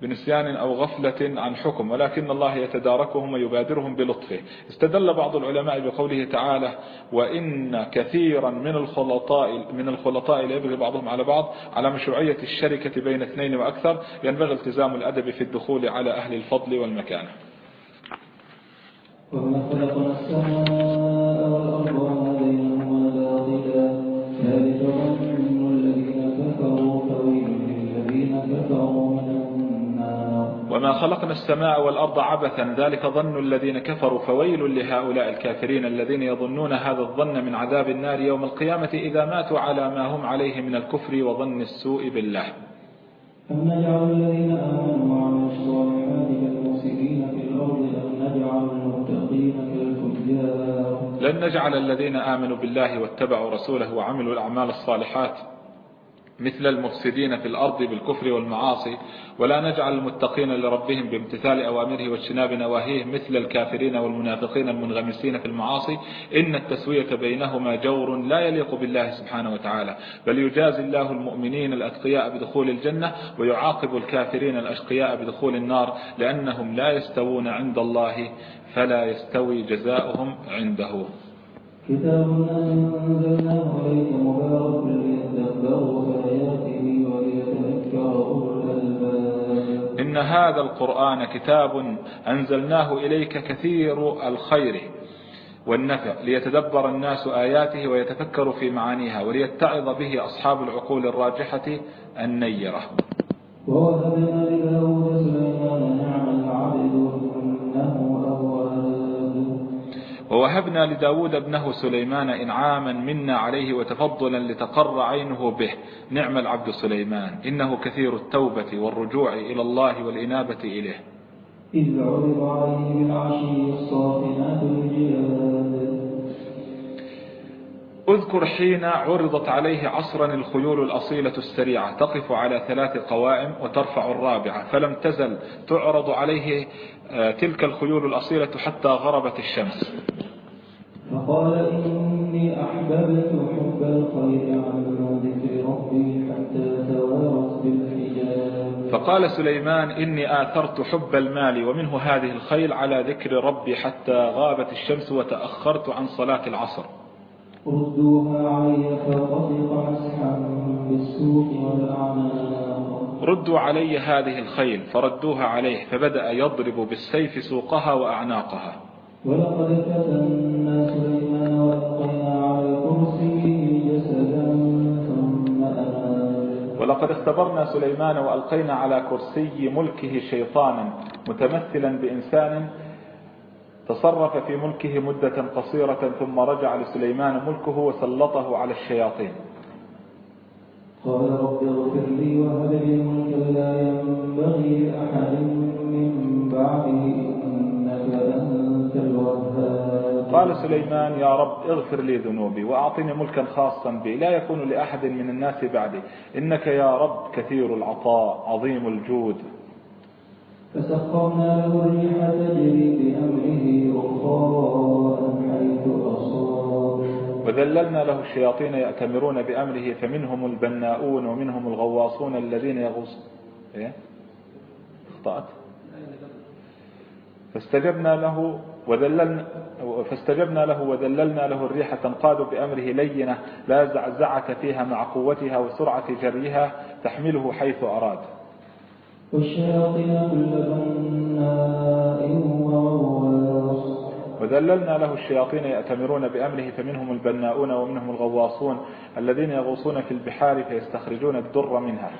بنسيان أو غفلة عن حكم ولكن الله يتداركهم ويبادرهم بلطفه. استدل بعض العلماء بقوله تعالى وإن كثيرا من الخلطاء من الخلطاء ليبغي بعضهم على بعض على مشروعية الشركة بين اثنين وأكثر ينبغي التزام الأدب في الدخول على أهل الفضل والمكانة. وما خلقنا السماء والأرض وما خلقنا السماء والأرض عبثا ذلك ظن الذين كفروا فويل لهؤلاء الكافرين الذين يظنون هذا الظن من عذاب النار يوم القيامة إذا ماتوا على ما هم عليه من الكفر وظن السوء بالله أم نجعل الذين آمنوا وعملوا الصالحات كالمفسدين في الأرض أم نجعل المتقين كالفجار لن نجعل الذين آمنوا بالله واتبعوا رسوله وعملوا الأعمال الصالحات مثل المفسدين في الأرض بالكفر والمعاصي ولا نجعل المتقين لربهم بامتثال أوامره واجتناب نواهيه مثل الكافرين والمنافقين المنغمسين في المعاصي. إن التسوية بينهما جور لا يليق بالله سبحانه وتعالى بل يجازي الله المؤمنين الأتقياء بدخول الجنة ويعاقب الكافرين الأشقياء بدخول النار لأنهم لا يستوون عند الله فلا يستوي جزاؤهم عنده. كتاب أنزلناه إليك مبارك ليتدبروا آياته وليتذكر أولو الألباب. إن هذا القرآن كتاب أنزلناه إليك كثير الخير والنفع ليتدبر الناس آياته ويتفكروا في معانيها وليتعظ به أصحاب العقول الراجحة النيرة. ووهبنا لداود ووهبنا لداود ابنه سليمان إنعاما منا عليه وتفضلا لتقر عينه به. نعم العبد سليمان إنه كثير التوبة والرجوع إلى الله والإنابة إليه. إذ عرض عليه بالعشي الصافنات الجياد اذكر حين عرضت عليه عصرا الخيول الأصيلة السريعة تقف على ثلاث قوائم وترفع الرابعة فلم تزل تعرض عليه آه، تلك الخيول الأصيلة حتى غربت الشمس. فقال إني أحببت حب الخير عن ذكر ربي حتى توارت بالحجاب. فقال سليمان إني آثرت حب المال ومنه هذه الخيل على ذكر ربي حتى غابت الشمس وتأخرت عن صلاة العصر. ردوها علي فطفق مسحا بالسوق والأعناق ردوا علي هذه الخيل فردوها عليه فبدأ يضرب بالسيف سوقها وأعناقها. ولقد فتنا سليمان وألقينا على كرسيه جسدا ثم أناب ولقد اختبرنا سليمان وألقينا على كرسي ملكه شيطانا متمثلا بإنسان تصرف في ملكه مدة قصيرة ثم رجع لسليمان ملكه وسلطه على الشياطين. قال رب اغفر لي وهب لي ملكا لا ينبغي لأحد من بعدي إنك أنت الوهاب. قال سليمان يا رب اغفر لي ذنوبي وأعطني ملكا خاصا بي. لا يكون لأحد من الناس بعدي. إنك يا رب كثير العطاء عظيم الجود. فسخرنا له الريح تجري بأمره رخاء حيث أصاب. وذللنا له الشياطين يأتمرون بأمره فمنهم البناؤون ومنهم الغواصون الذين يغوصون إيه؟ أخطأت. فاستجبنا له وذللنا فاستجبنا له وذللنا له الريح تنقاد بأمره لينة لا زعزعة فيها مع قوتها وسرعة جريها تحمله حيث أراد. والشياطين كل بناء وغواص. وذللنا له الشياطين يأتمرون بأمره فمنهم البناؤون ومنهم الغواصون الذين يغوصون في البحار فيستخرجون الدر منها.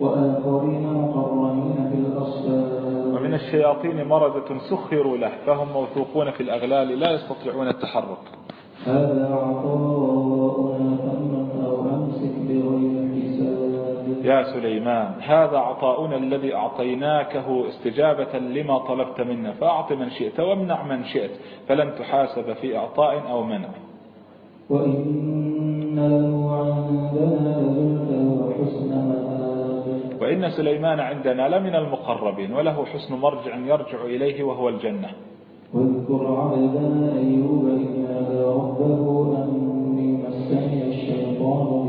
وآخرين مقرنين في الأصفاد. ومن الشياطين مردة سخروا له فهم موثوقون في الأغلال لا يستطيعون التحرك. هذا عطاؤنا فمن أو أمسك بغير يا سليمان هذا عطاؤنا الذي أعطيناكه استجابة لما طلبت منا. فأعط من شئت وامنع من شئت فلن تحاسب في إعطاء أو منع. وإن له عندنا لزلفى وحسن وإن سليمان عندنا لمن المقربين وله حسن مرجع يرجع إليه وهو الجنة. واذكر عبدنا أيوب إذ نادى ربه أني مسني الشيطان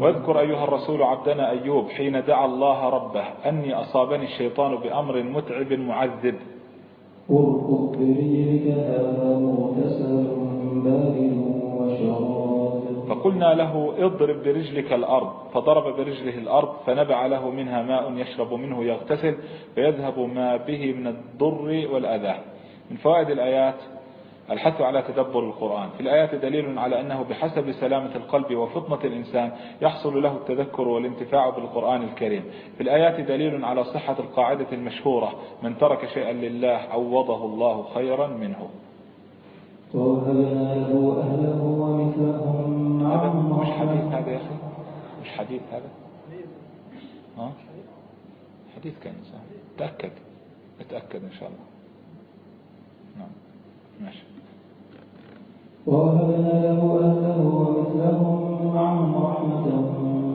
واذكر أيها الرسول عبدنا أيوب حين دعا الله ربه أني أصابني الشيطان بأمر متعب معذب. اركض برجلك هذا مغتسل بارد وشراب. فقلنا له اضرب برجلك الأرض فضرب برجله الأرض فنبع له منها ماء يشرب منه يغتسل فيذهب ما به من الضر والأذى. من فوائد الآيات الحث على تدبر القرآن. في الآيات دليل على أنه بحسب سلامة القلب وفطنة الإنسان يحصل له التذكر والانتفاع بالقرآن الكريم. في الآيات دليل على صحة القاعدة المشهورة من ترك شيئا لله عوضه الله خيرا منه. ووهبنا له أهله ومثلهم معهم مش حديث هذا يا أخي؟ مش حديث هذا؟ ها؟ حديث كان صح تأكد. اتأكد إن شاء الله. نعم. ماشي. ووهبنا له أهله ومثلهم معهم رحمة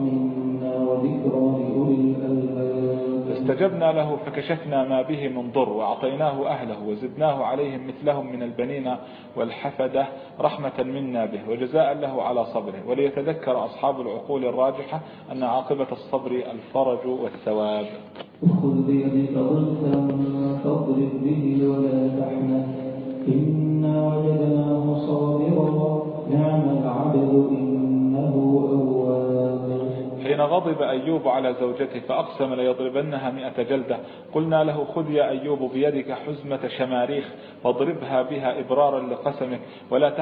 منا وذكرى لأولي الألباب. فاستجبنا له فكشفنا ما به من ضر وأعطيناه أهله وزدناه عليهم مثلهم من البنين والحفدة رحمة منا به وجزاء له على صبره. وليتذكر أصحاب العقول الراجحة أن عاقبة الصبر الفرج والثواب. خذ بيدك ضغثا فاضرب به ولا تحنث. إنا وجدناه نعم العبد إنه أواب. حين غضب أيوب على زوجته فأقسم ليضربنها مئة جلدة. قلنا له خذ يا أيوب بيدك حزمة شماريخ فاضربها بها إبرارا لقسمك ولا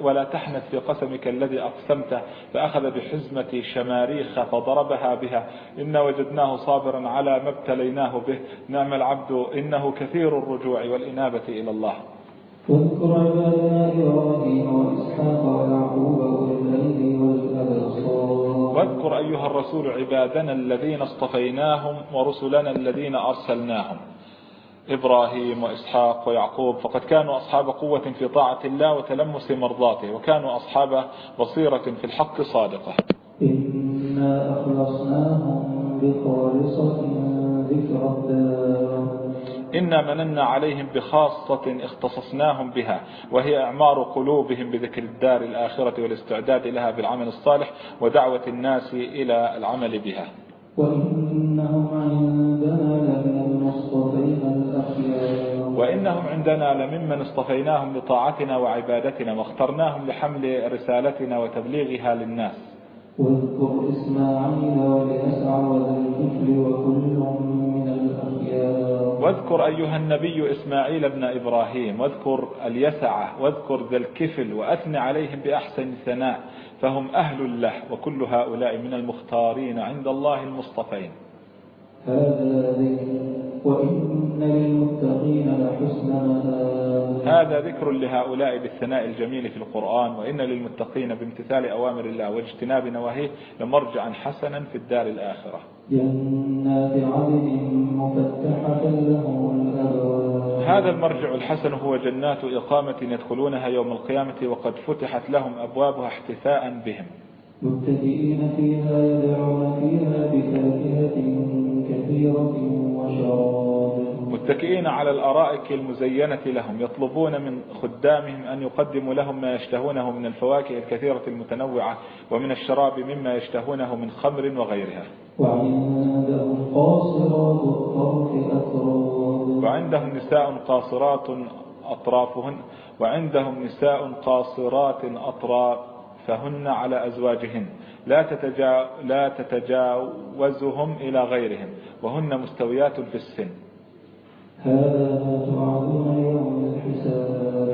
ولا تحنث في قسمك الذي أقسمته. فأخذ بحزمة شماريخ فضربها بها. إن وجدناه صابرا على ما ابتليناه به. نعم العبد إنه كثير الرجوع والإنابة إلى الله. واذكر عبادنا إبراهيم وإسحاق ويعقوب والأيدي والأبصار. واذكر أيها الرسول عبادنا الذين اصطفيناهم ورسلنا الذين أرسلناهم. إبراهيم وإسحاق ويعقوب فقد كانوا أصحاب قوة في طاعة الله وتلمس مرضاته وكانوا أصحاب بصيرة في الحق صادقة. إنا أخلصناهم بخالصة ذكر الدار إنا مننا عليهم بخاصة اختصصناهم بها وهي إعمار قلوبهم بذكر الدار الآخرة والاستعداد لها بالعمل الصالح ودعوة الناس إلى العمل بها. وإنهم عندنا لمن المصطفين الأخيار. وإنهم عندنا لممن اصطفيناهم لطاعتنا وعبادتنا واخترناهم لحمل رسالتنا وتبليغها للناس. واذكر إسماعيل واليسع وذا الكفل وكل من الأخيار. واذكر أيها النبي إسماعيل بن إبراهيم واذكر اليسع واذكر ذا الكفل وأثن عليهم بأحسن ثناء فهم أهل له وكل هؤلاء من المختارين عند الله المصطفين. هذا ذكر وإن للمتقين لحسن هذا ذكر لهؤلاء بالثناء الجميل في القرآن وإن للمتقين بامتثال أوامر الله واجتناب نواهيه لمرجعا حسنا في الدار الآخرة. مفتحة لهم الأبواب هذا المرجع الحسن هو جنات إقامة يدخلونها يوم القيامة وقد فتحت لهم أبوابها احتفاء بهم. متكئين فيها يدعون فيها بفاكهة كثيرة وشراب. متكئين على الأرائك المزينة لهم يطلبون من خدامهم أن يقدموا لهم ما يشتهونه من الفواكه الكثيرة المتنوعة ومن الشراب مما يشتهونه من خمر وغيرها. وعندهم قاصرات الطرف أتراب وعندهم نساء قاصرات أطرافهن وعندهم نساء قاصرات أطرافهن على أزواجهن. لا, تتجا لا تتجاوزهم إلى غيرهم وهن مستويات في السن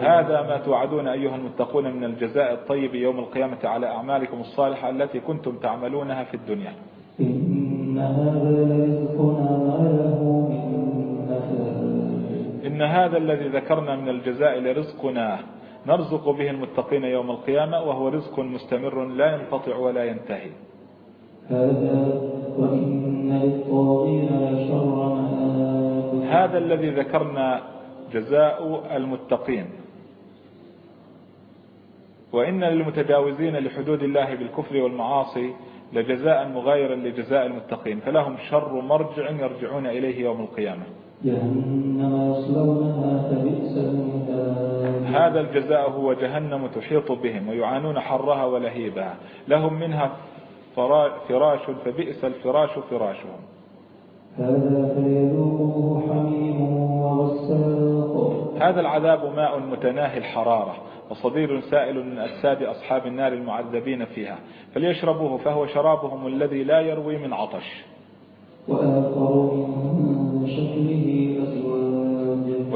هذا ما توعدون أيها المتقون من الجزاء الطيب يوم القيامة على أعمالكم الصالحة التي كنتم تعملونها في الدنيا. إن هذا إن هذا الذي ذكرنا من الجزاء لرزقنا نرزق به المتقين يوم القيامة وهو رزق مستمر لا ينقطع ولا ينتهي. هذا وإن للطاغين لشر مآب. هذا الذي ذكرنا جزاء المتقين. وإن للمتجاوزين لحدود الله بالكفر والمعاصي لجزاء مغايرا لجزاء المتقين فلهم شر مرجع يرجعون إليه يوم القيامة. جهنم يصلونها فبئس المهاد هذا الجزاء هو جهنم تحيط بهم ويعانون حرها ولهيبها. لهم منها فرا- فراش فبئس الفراش فراشهم. هذا فليذوقوه حميم وغساق. هذا العذاب ماء متناهي الحرارة وصدير سائل من أجساد أصحاب النار المعذبين فيها. فليشربوه فهو شرابهم الذي لا يروي من عطش. وآخر من شكله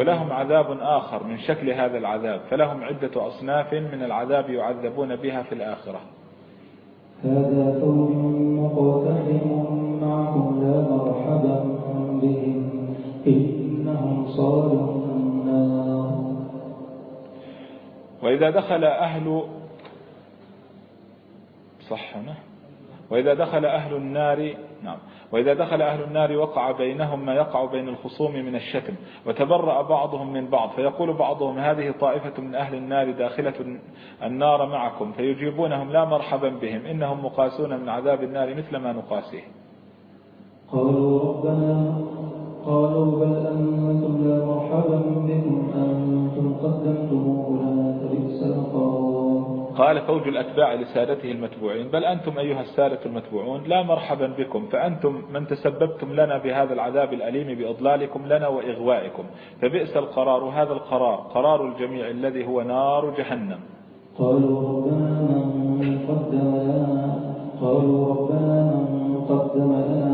ولهم عذاب آخر من شكل هذا العذاب فلهم عدة أصناف من العذاب يعذبون بها في الآخرة. هذا فوج مقتحم معكم لا مرحبا بهم إنهم صالوا النار. وإذا دخل أهل صح وإذا دخل أهل النار نعم. وإذا دخل أهل النار وقع بينهم ما يقع بين الخصوم من الشتم وتبرأ بعضهم من بعض فيقول بعضهم هذه طائفة من أهل النار داخلة النار معكم فيجيبونهم لا مرحبا بهم إنهم مقاسون من عذاب النار مثل ما نقاسيه قالوا ربنا قالوا بل أنتم لا مرحبا بكم أنتم قدمتموه لنا فبئس القرار قال فوج الأتباع لسادته المتبوعين بل أنتم أيها السادة المتبوعون لا مرحبا بكم فأنتم من تسببتم لنا بهذا العذاب الأليم بإضلالكم لنا وإغوائكم فبئس القرار هذا القرار قرار الجميع الذي هو نار جهنم. قالوا ربنا من قدم لنا قالوا ربنا من قدم لنا.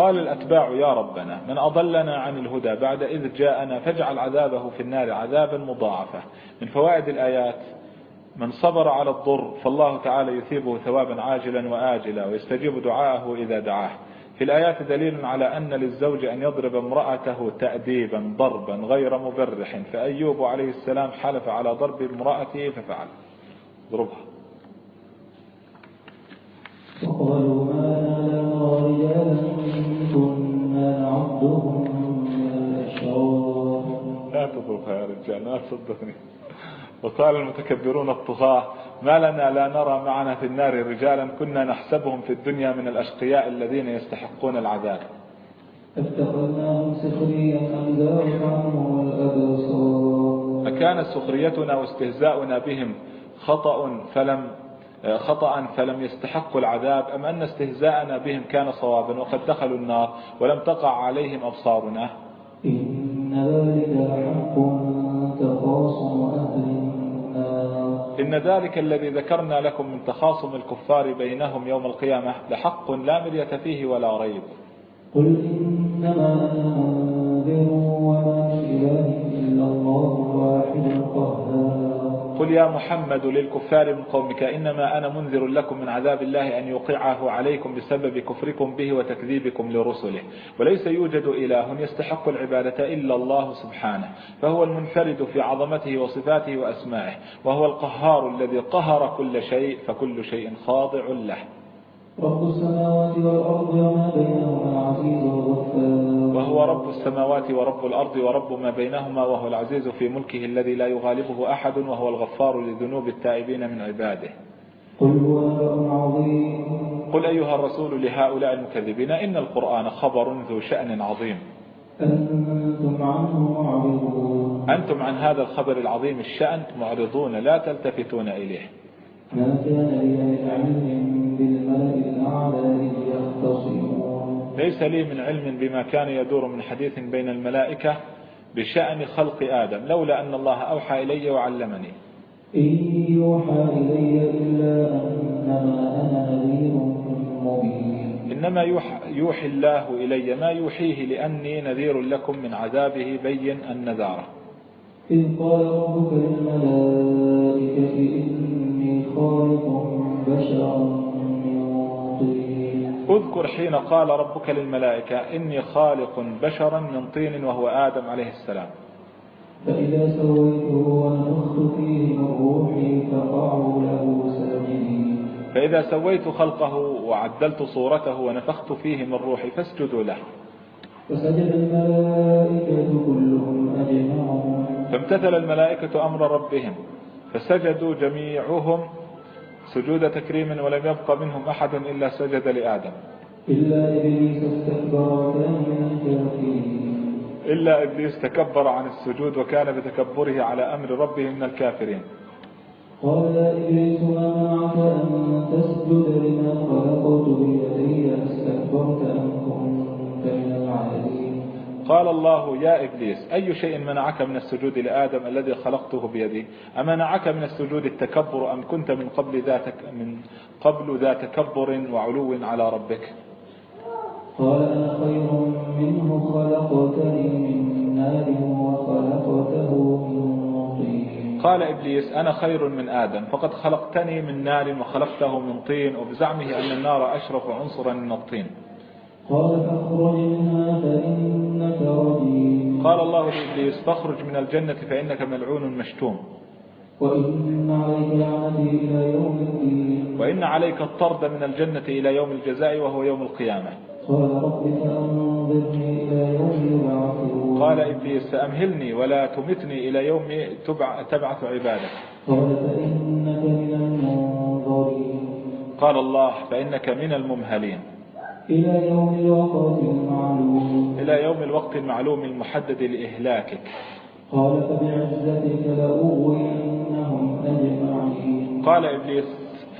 قال الأتباع يا ربنا من أضلنا عن الهدى بعد إذ جاءنا فاجعل عذابه في النار عذابا مضاعفة. من فوائد الآيات من صبر على الضر فالله تعالى يثيبه ثوابا عاجلا وآجلا ويستجيب دعاءه إذا دعاه. في الآيات دليل على أن للزوج أن يضرب امرأته تأديبا ضربا غير مبرح فأيوب عليه السلام حلف على ضرب امرأته ففعل. ضربها وقالوا ما نرى رجالا تضربها يا رجال لا تصدقني وقال المتكبرون الطغاة ما لنا لا نرى معنا في النار رجالا كنا نحسبهم في الدنيا من الأشقياء الذين يستحقون العذاب. اتخذناهم سخريا أم زاغت عنهم الأبصار أكانت سخريتنا واستهزاؤنا بهم خطأ فلم خطأ فلم يستحقوا العذاب أم أن استهزاءنا بهم كان صوابا وقد دخلوا النار ولم تقع عليهم أبصارنا؟ إن ذلك لحق تخاصم أهل النار. إن ذلك الذي ذكرنا لكم من تخاصم الكفار بينهم يوم القيامة لحق لا مرية فيه ولا ريب. قل إنما أنا منذر وما إله إلا الله الواحد القهار. قل يا محمد للكفار من قومك إنما أنا منذر لكم من عذاب الله أن يوقعه عليكم بسبب كفركم به وتكذيبكم لرسله. وليس يوجد إله يستحق العبادة إلا الله سبحانه فهو المنفرد في عظمته وصفاته وأسمائه وهو القهار الذي قهر كل شيء فكل شيء خاضع له. رب السماوات والأرض وما بينهما العزيز الغفار. وهو رب السماوات ورب الأرض ورب ما بينهما وهو العزيز في ملكه الذي لا يغالبه أحد وهو الغفار لذنوب التائبين من عباده. قل هو نبأ عظيم. قل أيها الرسول لهؤلاء المكذبين إن القرآن خبر ذو شأن عظيم. أنتم عنه معرضون. أنتم عن هذا الخبر العظيم الشأن معرضون لا تلتفتون إليه. ما كان لي من علم بالملأ الأعلى إذ يختصمون ليس لي من علم بما كان يدور من حديث بين الملائكة بشأن خلق آدم لولا أن الله أوحى إلي وعلمني. إن يوحى إلي إلا أنما أنا نذير مبين. إنما يوحى, يوحي الله إلي ما يوحيه لأني نذير لكم من عذابه بين النذارة. إذ قال ربك للملائكة إني بشرا اذكر حين قال ربك للملائكة إني خالق بشرا من طين وهو آدم عليه السلام. فإذا سويته ونفخت فيه من روحي فقعوا له ساجدين. فإذا سويت خلقه وعدلت صورته ونفخت فيه من روحي فاسجدوا له. فسجد الملائكة كلهم أجمعون فامتثل الملائكة أمر ربهم فسجدوا جميعهم سجود تكريم ولم يبق منهم أحد إلا سجد لآدم. إلا إبليس استكبر وكان من الكافرين. إلا إبليس تكبر عن السجود وكان بتكبره على أمر ربه من الكافرين. قال إبليس ما منعك أن تسجد لما خلقت بيدي أستكبرت أم قال الله يا إبليس أي شيء منعك من السجود لآدم الذي خلقته بيدي؟ أمنعك من السجود التكبر أم كنت من قبل ذات من قبل ذا تكبر وعلو على ربك? قال أنا خير منه خلقتني من نار وخلقته من طين. قال إبليس أنا خير من آدم فقد خلقتني من نار وخلقته من طين. وبزعمه أن النار أشرف عنصرا من الطين. قال فاخرج منها فإنك رجيم. قال الله لإبليس فاخرج من الجنة فإنك ملعون مشتوم. وإن عليك لعنتي إلى يوم الدين. وإن عليك الطرد من الجنة إلى يوم الجزاء وهو يوم القيامة. قال رب فأنظرني إلى يوم يبعثون. قال إبليس فأمهلني ولا تمتني إلى يوم تبع تبعث عبادك. قال فإنك من المنظرين. قال الله فإنك من الممهلين. إلى يوم الوقت المعلوم. إلى يوم الوقت المعلوم المحدد لإهلاكك. قال فبعزتك لأغوينهم أجمعين. قال إبليس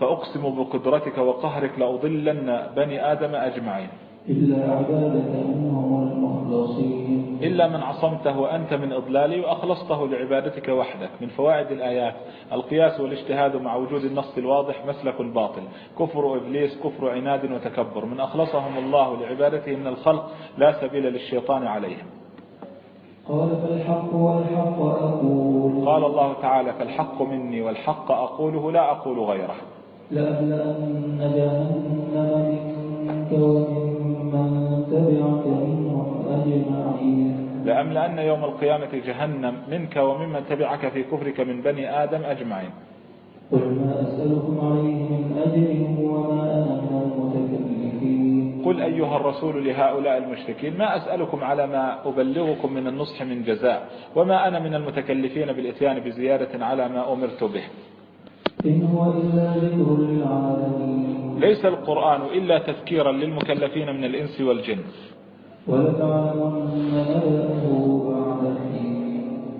فأقسم بقدرتك وقهرك لأضلن بني آدم أجمعين. إلا عبادك منهم المخلصين. إلا من عصمته أنت من إضلالي وأخلصته لعبادتك وحدك. من فوائد الآيات القياس والاجتهاد مع وجود النص الواضح مسلك باطل كفر إبليس كفر عناد وتكبر. من أخلصهم الله لعبادته من الخلق لا سبيل للشيطان عليهم. قال فالحق والحق أقول. قال الله تعالى فالحق مني والحق أقوله لا أقول غيره. لأملأن جهنم منك تبعك منهم أجمعين. لأملأن يوم القيامة جهنم منك وممن تبعك في كفرك من بني آدم أجمعين. قل ما أسألكم عليه من أجر وما أنا من المتكلفين. قل أيها الرسول لهؤلاء المشركين ما أسألكم على ما أبلغكم من النصح من جزاء وما أنا من المتكلفين بالإتيان بزيادة على ما أمرت به. إن هو إلا ذكر للعالمين. ليس القرآن إلا تذكيرا للمكلفين من الإنس والجن.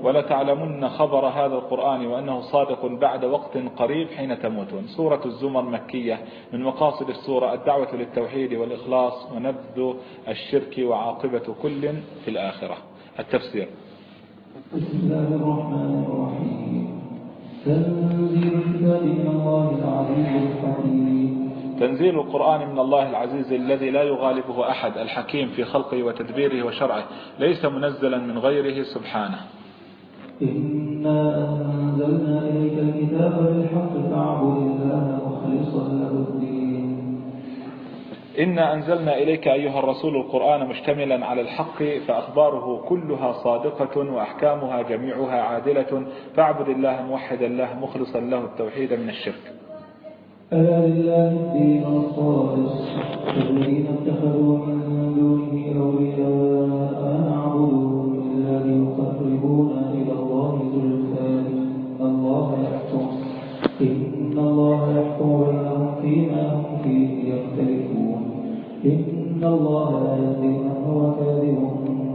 ولتعلمن خبر هذا القرآن وأنه صادق بعد وقت قريب حين تموتون. سورة الزمر مكية من مقاصد السورة الدعوة للتوحيد والإخلاص ونبذ الشرك وعاقبة كل في الآخرة. التفسير. بسم الله الرحمن الرحيم. تنزيل الكتاب من الله العزيز الحكيم. تنزيل القرآن من الله العزيز الذي لا يغالبه أحد الحكيم في خلقه وتدبيره وشرعه ليس منزلا من غيره سبحانه. إنا أنزلنا إليك الكتاب بالحق فاعبد الله مخلصا له الدين. إنا أنزلنا إليك أيها الرسول القرآن مشتملا على الحق فأخباره كلها صادقة وأحكامها جميعها عادلة فاعبد الله موحدا له مخلصا له التوحيد من الشرك. ألا لله الدين الخالص الذين اتخذوا من دونه أولياء نعبدهم إلا ليقربونا إلى الله زلفى. الله يحكم. إن الله يحكم بينهم فيما هم فيه يختلفون. إن الله لا يهدي من هو كاذب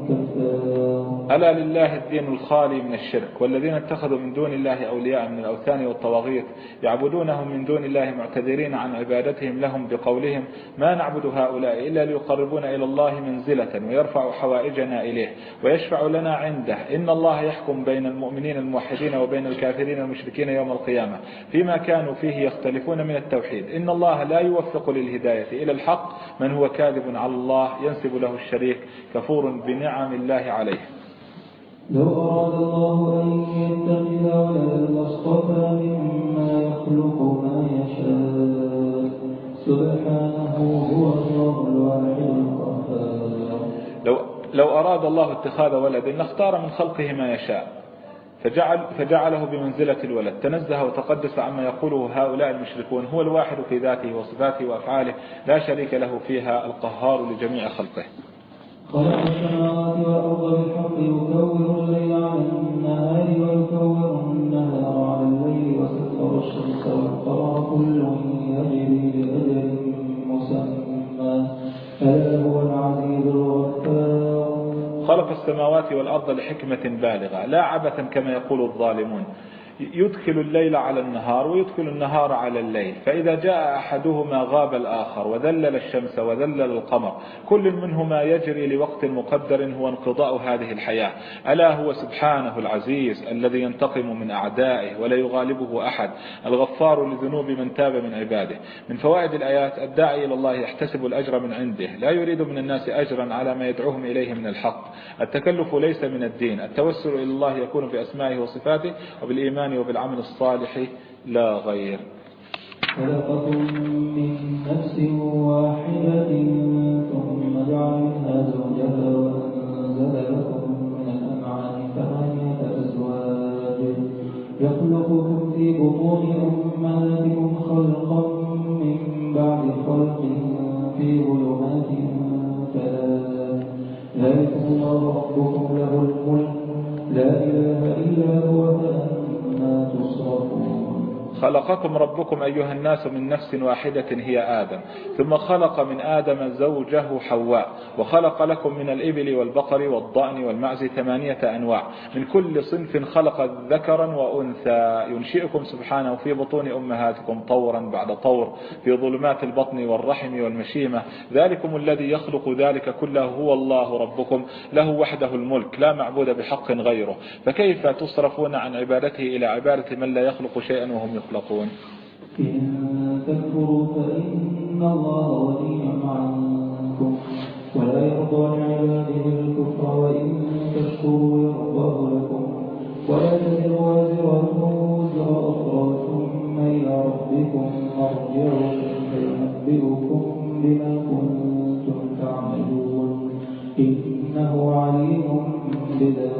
كذاب ألا لله الدين الخالي من الشرك والذين اتخذوا من دون الله أولياء من الأوثان والطواغيت يعبدونهم من دون الله معتذرين عن عبادتهم لهم بقولهم ما نعبد هؤلاء إلا ليقربونا إلى الله منزلة ويرفع حوائجنا إليه ويشفع لنا عنده إن الله يحكم بين المؤمنين الموحدين وبين الكافرين المشركين يوم القيامة فيما كانوا فيه يختلفون من التوحيد إن الله لا يوفق للهداية إلى الحق من هو كاذب على الله ينسب له الشريك كفور بنعم الله عليه لو أراد الله أن يتخذ ولدا لاصطفى مما يخلق ما يشاء. سبحانه هو الله الواحد لو, لو أراد الله اتخاذ ولد لاختار من خلقه ما يشاء. فجعل فجعله بمنزلة الولد. تنزه وتقدس عما يقوله هؤلاء المشركون. هو الواحد في ذاته وصفاته وأفعاله. لا شريك له فيها. القهار لجميع خلقه. خلق السماوات والأرض بالحق يكور الليل على النهار ويكور النهار على الليل وسخر الشمس والقمر. كل يجري لأجل مسمى. ألا هو العزيز الغفار. خلق السماوات والأرض لحكمة بالغة لا عبثا كما يقول الظالمون. يدخل الليل على النهار ويدخل النهار على الليل. فإذا جاء أحدهما غاب الآخر وذلل الشمس وذلل القمر كل منهما يجري لوقت مقدر هو انقضاء هذه الحياة. ألا هو سبحانه العزيز الذي ينتقم من أعدائه ولا يغالبه أحد الغفار لذنوب من تاب من عباده. من فوائد الآيات الداعي إلى الله يحتسب الأجر من عنده لا يريد من الناس أجرا على ما يدعوهم إليه من الحق. التكلف ليس من الدين التوسل إلى الله يكون بأسمائه وصفاته وبالإيمان وبالعمل الصالح لا غير. خلقكم من نفس واحدة ثم جعل منها زوجها وأنزل لكم من الأنعام ثمانية أزواج. يخلقكم في بطون أمهاتكم خلقا من بعد خلق في ظلمات ثلاث ذلكم الله ربكم له الملك. لا إله إلا هو فأنا تصرفون خلقكم ربكم أيها الناس من نفس واحدة هي آدم ثم خلق من آدم زوجه حواء وخلق لكم من الإبل والبقر والضأن والمعز ثمانية أنواع من كل صنف خلق ذكرا وأنثى ينشئكم سبحانه في بطون أمهاتكم طورا بعد طور في ظلمات البطن والرحم والمشيمة ذلكم الذي يخلق ذلك كله هو الله ربكم له وحده الملك لا معبود بحق غيره فكيف تصرفون عن عبادته إلى عبادة من لا يخلق شيئا وهم يخلقون؟ إن تكفروا فإن الله ولي عنكم. ولا يرضى لعباده الكفر وإن تشكروا يرضاه لكم. ولا تزر وازرة وزر أخرى ثم إلى ربكم مرجعكم فينبئكم بما كنتم تعملون. إنه عليم الصدور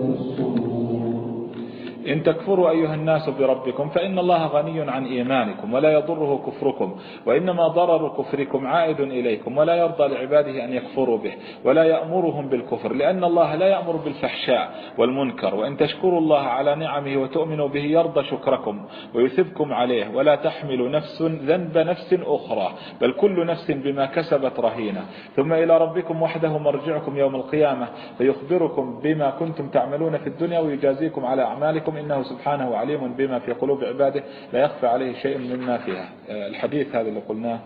إن تكفروا أيها الناس بربكم فإن الله غني عن إيمانكم ولا يضره كفركم وإنما ضرر كفركم عائد إليكم ولا يرضى لعباده أن يكفروا به ولا يأمرهم بالكفر لأن الله لا يأمر بالفحشاء والمنكر وإن تشكروا الله على نعمه وتؤمنوا به يرضى شكركم ويثبكم عليه ولا تحمل نفس ذنب نفس أخرى بل كل نفس بما كسبت رهينة ثم إلى ربكم وحده مرجعكم يوم القيامة فيخبركم بما كنتم تعملون في الدنيا ويجازيكم على أعمالكم إنه سبحانه عليم بما في قلوب عباده لا يخفى عليه شيء مما فيها. آه، الحديث هذا اللي قلناه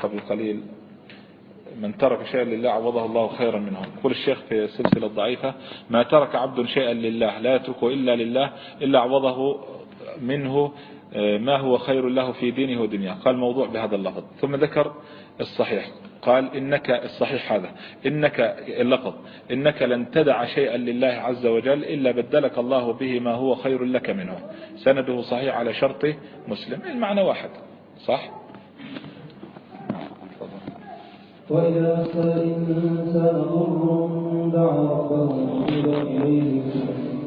قبل قليل من ترك شيئا لله عوضه الله خيرا منه يقول الشيخ في السلسلة الضعيفة ما ترك عبد شيئا لله لا يتركه إلا لله إلا عوضه منه آه، ما هو خير له في دينه ودنياه. قال موضوع بهذا اللفظ. ثم ذكر الصحيح. قال إنك الصحيح هذا إنك اللقب إنك لن تدع شيئا لله عز وجل إلا بدلك الله به ما هو خير لك منه. سنده صحيح على شرط مسلم. المعنى واحد. صح؟ وإذا مس الإنسان ضر دعا ربه منيبا إليه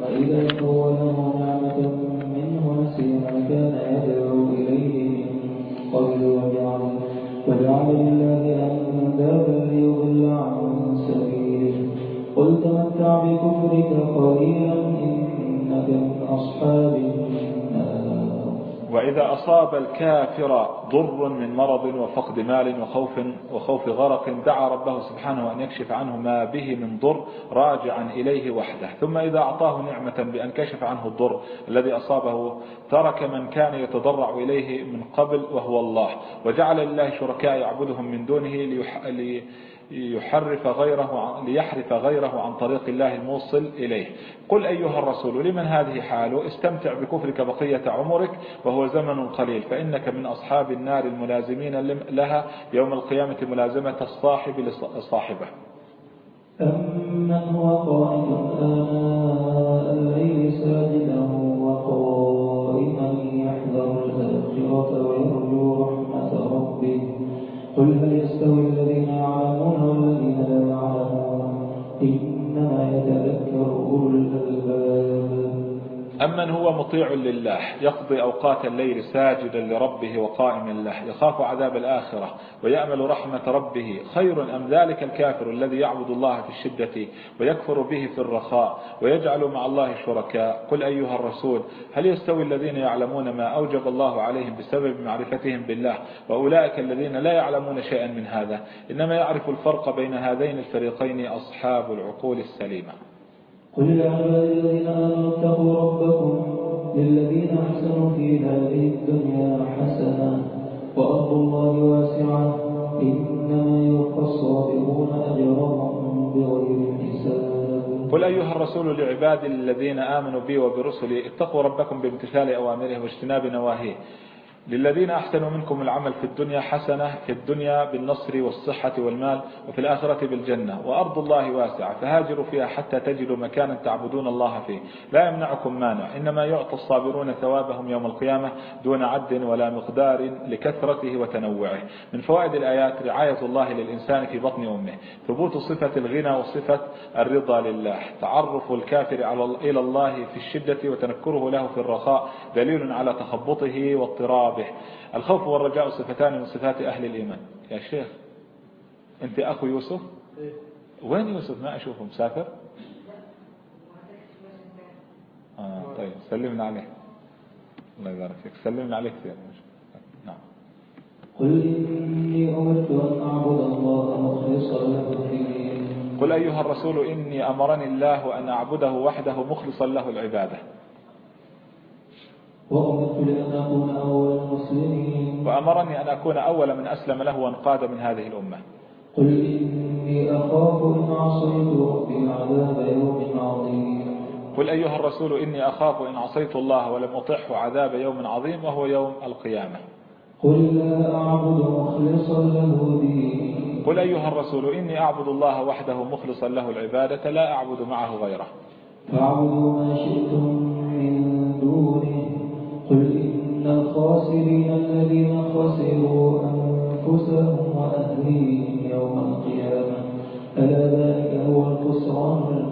فإذا خوله نعمة منه نسي ما كان يدعو إليه من قبل وجعل وجعل لله أندادا ليضل عن سبيله. قل تمتع بكفرك قليلا إنك من أصحاب النار. وإذا أصاب الكافر ضر من مرض وفقد مال وخوف وخوف غرق دعا ربه سبحانه أن يكشف عنه ما به من ضر راجعا إليه وحده. ثم إذا أعطاه نعمة بأن كشف عنه الضر الذي أصابه ترك من كان يتضرع إليه من قبل وهو الله. وجعل لله شركاء يعبدهم من دونه ليح... يحرف غيره ليحرف غيره عن طريق الله الموصل إليه. قل أيها الرسول لمن هذه حاله؟ استمتع بكفرك بقية عمرك وهو زمن قليل فإنك من أصحاب النار الملازمين لها يوم القيامة ملازمة الصاحب لصاحبه. أمن هو قائم آناء الليل وقائما يحذر الآخرة ويرجو رحمة ربه. قل هل يستوي الذين يعلمون Thank you. أمن هو مطيع لله يقضي أوقات الليل ساجدا لربه وقائما له يخاف عذاب الآخرة ويأمل رحمة ربه. خير أم ذلك الكافر الذي يعبد الله في الشدة ويكفر به في الرخاء ويجعل مع الله شركاء؟ قل أيها الرسول هل يستوي الذين يعلمون ما أوجب الله عليهم بسبب معرفتهم بالله وأولئك الذين لا يعلمون شيئا من هذا؟ إنما يعرف الفرق بين هذين الفريقين أصحاب العقول السليمة. قل يا عبادي الذين آمنوا اتقوا ربكم للذين أحسنوا في هذه الدنيا حسنة وأرض الله واسعة إنما يوفى الصابرون أجرهم بغير حساب. قل أيها الرسول لعبادي الذين آمنوا بي وبرسلي اتقوا ربكم بامتثال أوامره واجتناب نواهيه. للذين أحسنوا منكم العمل في الدنيا حسنة في الدنيا بالنصر والصحة والمال وفي الآخرة بالجنة وأرض الله واسعة فهاجروا فيها حتى تجدوا مكانا تعبدون الله فيه. لا يمنعكم مانع إنما يعطى الصابرون ثوابهم يوم القيامة دون عد ولا مقدار لكثرته وتنوعه. من فوائد الآيات رعاية الله للإنسان في بطن أمه ثبوت صفة الغنى وصفة الرضا لله تعرف الكافر إلى الله في الشدة وتنكره له في الرخاء دليل على تخبطه واضطرابه. به الخوف والرجاء صفتان من صفات أهل الإيمان. يا شيخ أنت أخو يوسف؟ وين يوسف؟ ما أشوفه مسافر آه طيب سلمنا عليه. الله يبارك فيك. سلمنا عليك يا نعم. قل إني أمرت أن أعبد الله مخلصا له الدين. قل أيها الرسول إني أمرني الله أن أعبده وحده مخلصا له العبادة. وأمرت لأن أكون أول المسلمين. وأمرني أن أكون أول من أسلم له وانقاد من هذه الأمة. قل إني أخاف إن عصيت ربي عذاب يوم عظيم. قل أيها الرسول إني أخاف إن عصيت الله ولم أطعه عذاب يوم عظيم وهو يوم القيامة. قل لا أعبد مخلصا له ديني. قل أيها الرسول إني أعبد الله وحده مخلصا له العبادة لا أعبد معه غيره. فاعبدوا ما شئتم من دونه قل إن الخاسرين الذين خسروا أنفسهم وأهليهم يوم القيامة. ألا ذلك هو الخسران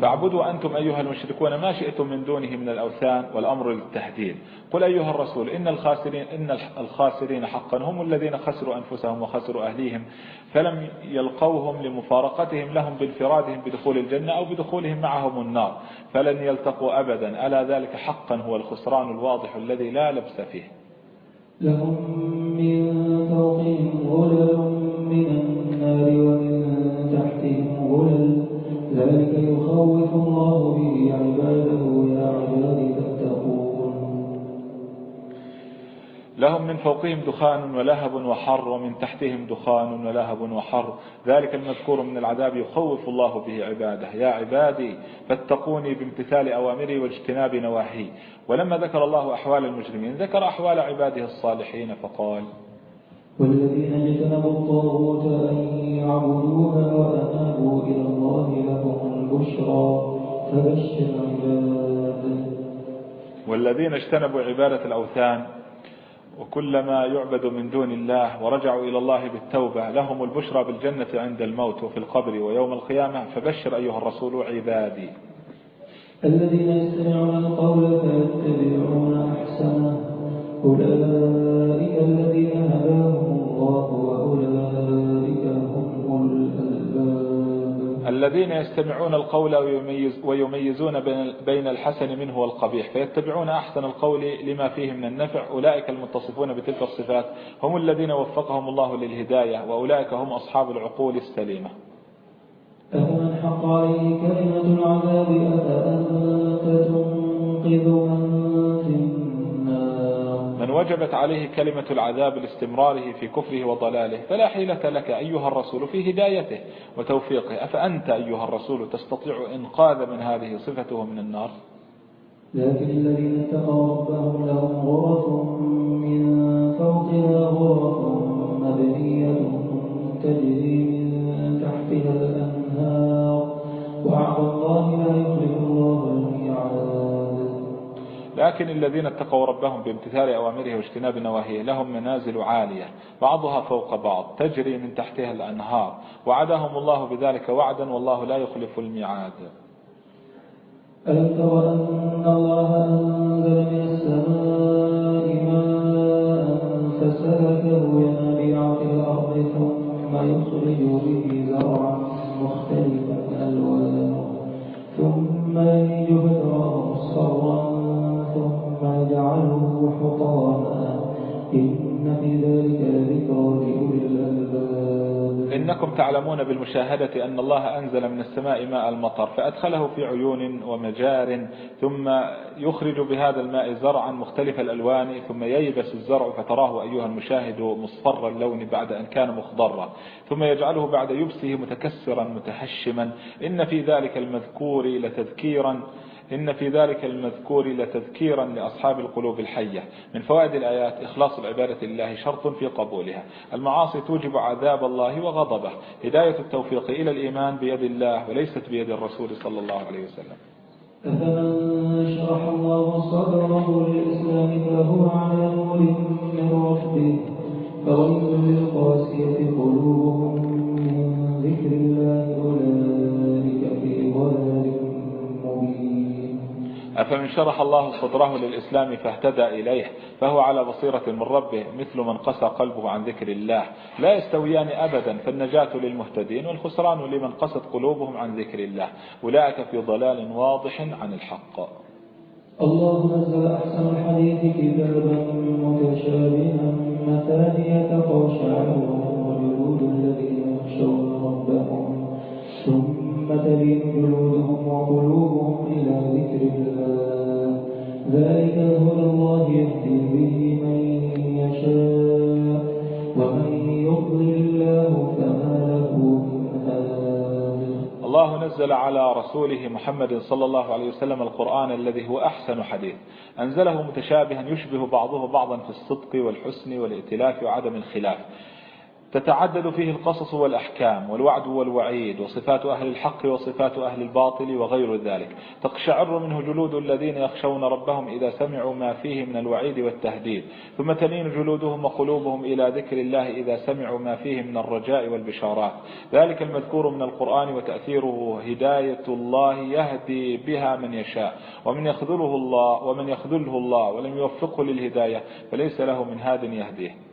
فاعبدوا أنتم أيها المشركون ما شئتم من دونه من الأوثان والأمر للتهديد. قل أيها الرسول إن الخاسرين, إن الخاسرين حقا هم الذين خسروا أنفسهم وخسروا أهليهم فلم يلقوهم لمفارقتهم لهم بانفرادهم بدخول الجنة أو بدخولهم معهم النار فلن يلتقوا أبدا. ألا ذلك حقا هو الخسران الواضح الذي لا لبس فيه. لهم من فوقهم غلل من النار ومن تحتهم غلل. ذلك يخوف الله به عباده يا عبادي فاتقون. لهم من فوقهم دخان ولهب وحر ومن تحتهم دخان ولهب وحر. ذلك المذكور من العذاب يخوف الله به عباده. يا عبادي فاتقوني بامتثال أوامري واجتناب نواهي. ولما ذكر الله أحوال المجرمين ذكر أحوال عباده الصالحين فقال والذين اجتنبوا الطاغوت أن يعبدوها فبشر والذين اجتنبوا عبادة الأوثان وكل ما يعبد من دون الله ورجعوا إلى الله بالتوبة لهم البشرى بالجنة عند الموت وفي القبر ويوم القيامة. فبشر أيها الرسول عبادي. الذين يستمعون القول فيتبعون أحسنه. أولئك الذين هداهم الله وأولئك الذين يستمعون القول ويميز ويميزون بين الحسن منه والقبيح فيتبعون أحسن القول لما فيه من النفع أولئك المتصفون بتلك الصفات هم الذين وفقهم الله للهداية وأولئك هم أصحاب العقول السليمة. أفمن حق عليه كلمة العذاب أفأنت تنقذ من وجبت عليه كلمة العذاب لاستمراره في كفره وضلاله. فلا حيلة لك أيها الرسول في هدايته وتوفيقه. أفأنت أيها الرسول تستطيع إنقاذ من هذه صفته من النار؟ لكن الذين اتقوا ربهم لهم غرف من فوقها غرف مبنية تجري من تحتها الأنهار. وعلى الله لا يخلف الله لكن الذين اتقوا ربهم بامتثال أوامره واجتناب نواهيه لهم منازل عالية بعضها فوق بعض تجري من تحتها الأنهار وعدهم الله بذلك وعدا والله لا يخلف الميعاد. ألم تر أن الله أنزل من السماء ماء فسلكه ينابيع في الأرض ثم يخرج به زرعا مختلفا ألوانه ثم مصفرا حطاما إن في ذلك إنكم تعلمون بالمشاهدة أن الله أنزل من السماء ماء المطر فأدخله في عيون ومجار ثم يخرج بهذا الماء زرعا مختلف الألوان ثم ييبس الزرع فتراه أيها المشاهد مصفر اللون بعد أن كان مخضرا ثم يجعله بعد يبسه متكسرا متهشما إن في ذلك المذكور لتذكيرا. إن في ذلك المذكور لتذكيرا لأصحاب القلوب الحية. من فوائد الآيات إخلاص العبادة لله شرط في قبولها. المعاصي توجب عذاب الله وغضبه. هداية التوفيق إلى الإيمان بيد الله وليست بيد الرسول صلى الله عليه وسلم. أفمن شرح الله صدره للإسلام فهو على نور من ربه. فويل للقاسية قلوبهم. أفمن شرح الله صدره للإسلام فاهتدى إليه فهو على بصيرة من ربه مثل من قسى قلبه عن ذكر الله. لا يستويان أبدا فالنجاة للمهتدين والخسران لمن قست قلوبهم عن ذكر الله. أولئك في ضلال واضح عن الحق. الله نزل أحسن الحديث كتابا متشابها مثانية تقشعر وجلود الذين يخشون ثم تلين جلودهم وقلوبهم إلى ذكر الله. ذلك هدى الله يهدي به من يشاء ومن يضلل الله فما له الله نزل على رسوله محمد صلى الله عليه وسلم القرآن الذي هو أحسن حديث. أنزله متشابها يشبه بعضه بعضا في الصدق والحسن والائتلاف وعدم الخلاف. تتعدد فيه القصص والأحكام والوعد والوعيد وصفات أهل الحق وصفات أهل الباطل وغير ذلك. تقشعر منه جلود الذين يخشون ربهم إذا سمعوا ما فيه من الوعيد والتهديد. ثم تلين جلودهم وقلوبهم إلى ذكر الله إذا سمعوا ما فيه من الرجاء والبشارات. ذلك المذكور من القرآن وتأثيره هداية الله يهدي بها من يشاء. ومن يخذله الله ومن يخذله الله ولم يوفقه للهداية فليس له من هاد يهديه.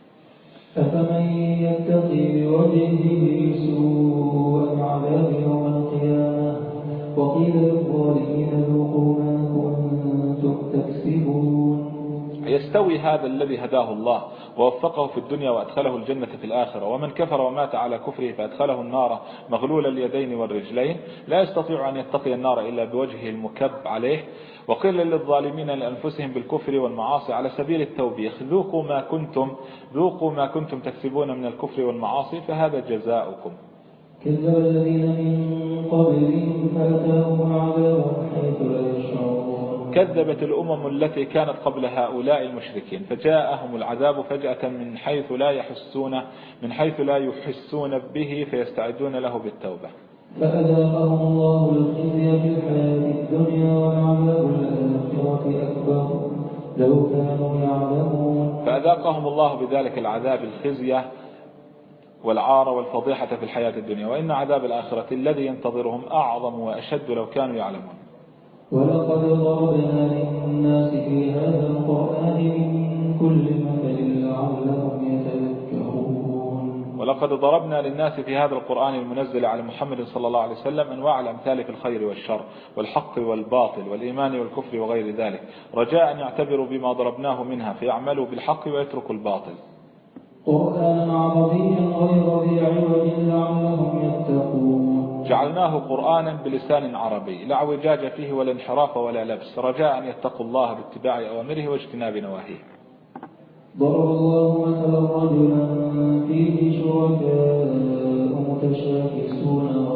أفمن يتقي بوجهه سوء العذاب يوم القيامة؟ وقيل للظالمين ذوقوا ما كنتم تكسبون. يستوي هذا الذي هداه الله ووفقه في الدنيا وأدخله الجنة في الآخرة. ومن كفر ومات على كفره فأدخله النار مغلول اليدين والرجلين. لا يستطيع أن يتقي النار إلا بوجهه المكب عليه. وقيل للظالمين لأنفسهم بالكفر والمعاصي على سبيل التوبيخ ذوقوا ما كنتم ذوقوا ما كنتم تكسبون من الكفر والمعاصي فهذا جزاؤكم. كذب الذين من قبلهم فأتاهم حيث لا يشعرون. كذبت الأمم التي كانت قبل هؤلاء المشركين فجاءهم العذاب فجأة من حيث لا يحسون من حيث لا يحسون به فيستعدون له بالتوبة. فأذاقهم الله الخزي في الحياة الدنيا والعذاب الآخرة أكبر. لو كانوا يعلمون. فأذاقهم الله بذلك العذاب الخزي والعار والفضيحة في الحياة الدنيا وإن عذاب الآخرة الذي ينتظرهم أعظم وأشد لو كانوا يعلمون. ولقد ضربنا للناس في هذا القرآن من كل مثل. ولقد ضربنا للناس في هذا القرآن المنزل على محمد صلى الله عليه وسلم أنواع الأمثال في الخير والشر والحق والباطل والإيمان والكفر وغير ذلك. رجاء أن يعتبروا بما ضربناه منها فيعملوا بالحق ويتركوا الباطل. قرآنا عربيا غير ذي عوج لعلهم يتقون. جعلناه قرآنا بلسان عربي لا اعوجاج فيه ولا انحراف ولا لبس. رجاء أن يتقوا الله باتباع أوامره واجتناب نواهيه. ضرب الله مثلا رجلا فيه شركاء متشاكسون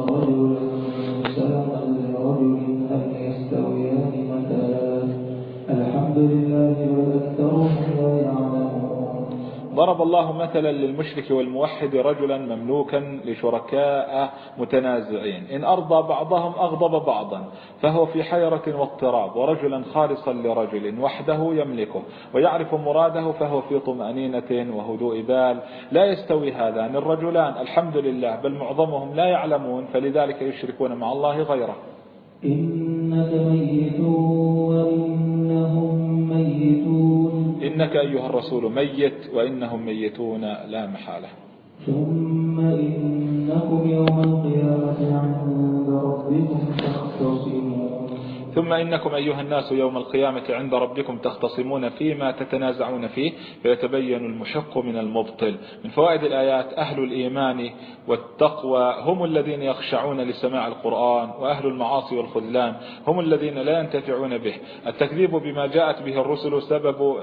ضرب الله مثلا للمشرك والموحد رجلا مملوكا لشركاء متنازعين. إن أرضى بعضهم أغضب بعضا فهو في حيرة واضطراب ورجلا خالصا لرجل وحده يملكه ويعرف مراده فهو في طمأنينة وهدوء بال. لا يستوي هذان الرجلان الحمد لله بل معظمهم لا يعلمون فلذلك يشركون مع الله غيره. إنك ميت ميتون إنك أيها الرسول ميت وإنهم ميتون لا محالة. ثم إنكم يوم القيامة عند ربكم تختصمون. ثم إنكم أيها الناس يوم القيامة عند ربكم تختصمون فيما تتنازعون فيه فيتبين المشق من المبطل. من فوائد الآيات أهل الإيمان والتقوى هم الذين يخشعون لسماع القرآن وأهل المعاصي والخذلان هم الذين لا ينتفعون به. التكذيب بما جاءت به الرسل سبب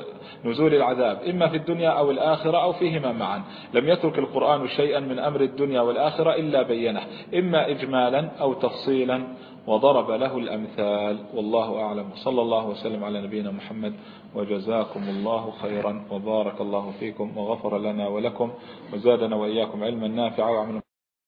نزول العذاب إما في الدنيا أو الآخرة أو فيهما معا. لم يترك القرآن شيئا من أمر الدنيا والآخرة إلا بينه إما إجمالا أو تفصيلا. وضرب له الأمثال والله أعلم. صلى الله وسلم على نبينا محمد وجزاكم الله خيرا وبارك الله فيكم وغفر لنا ولكم وزادنا وإياكم علما نافعا وعملا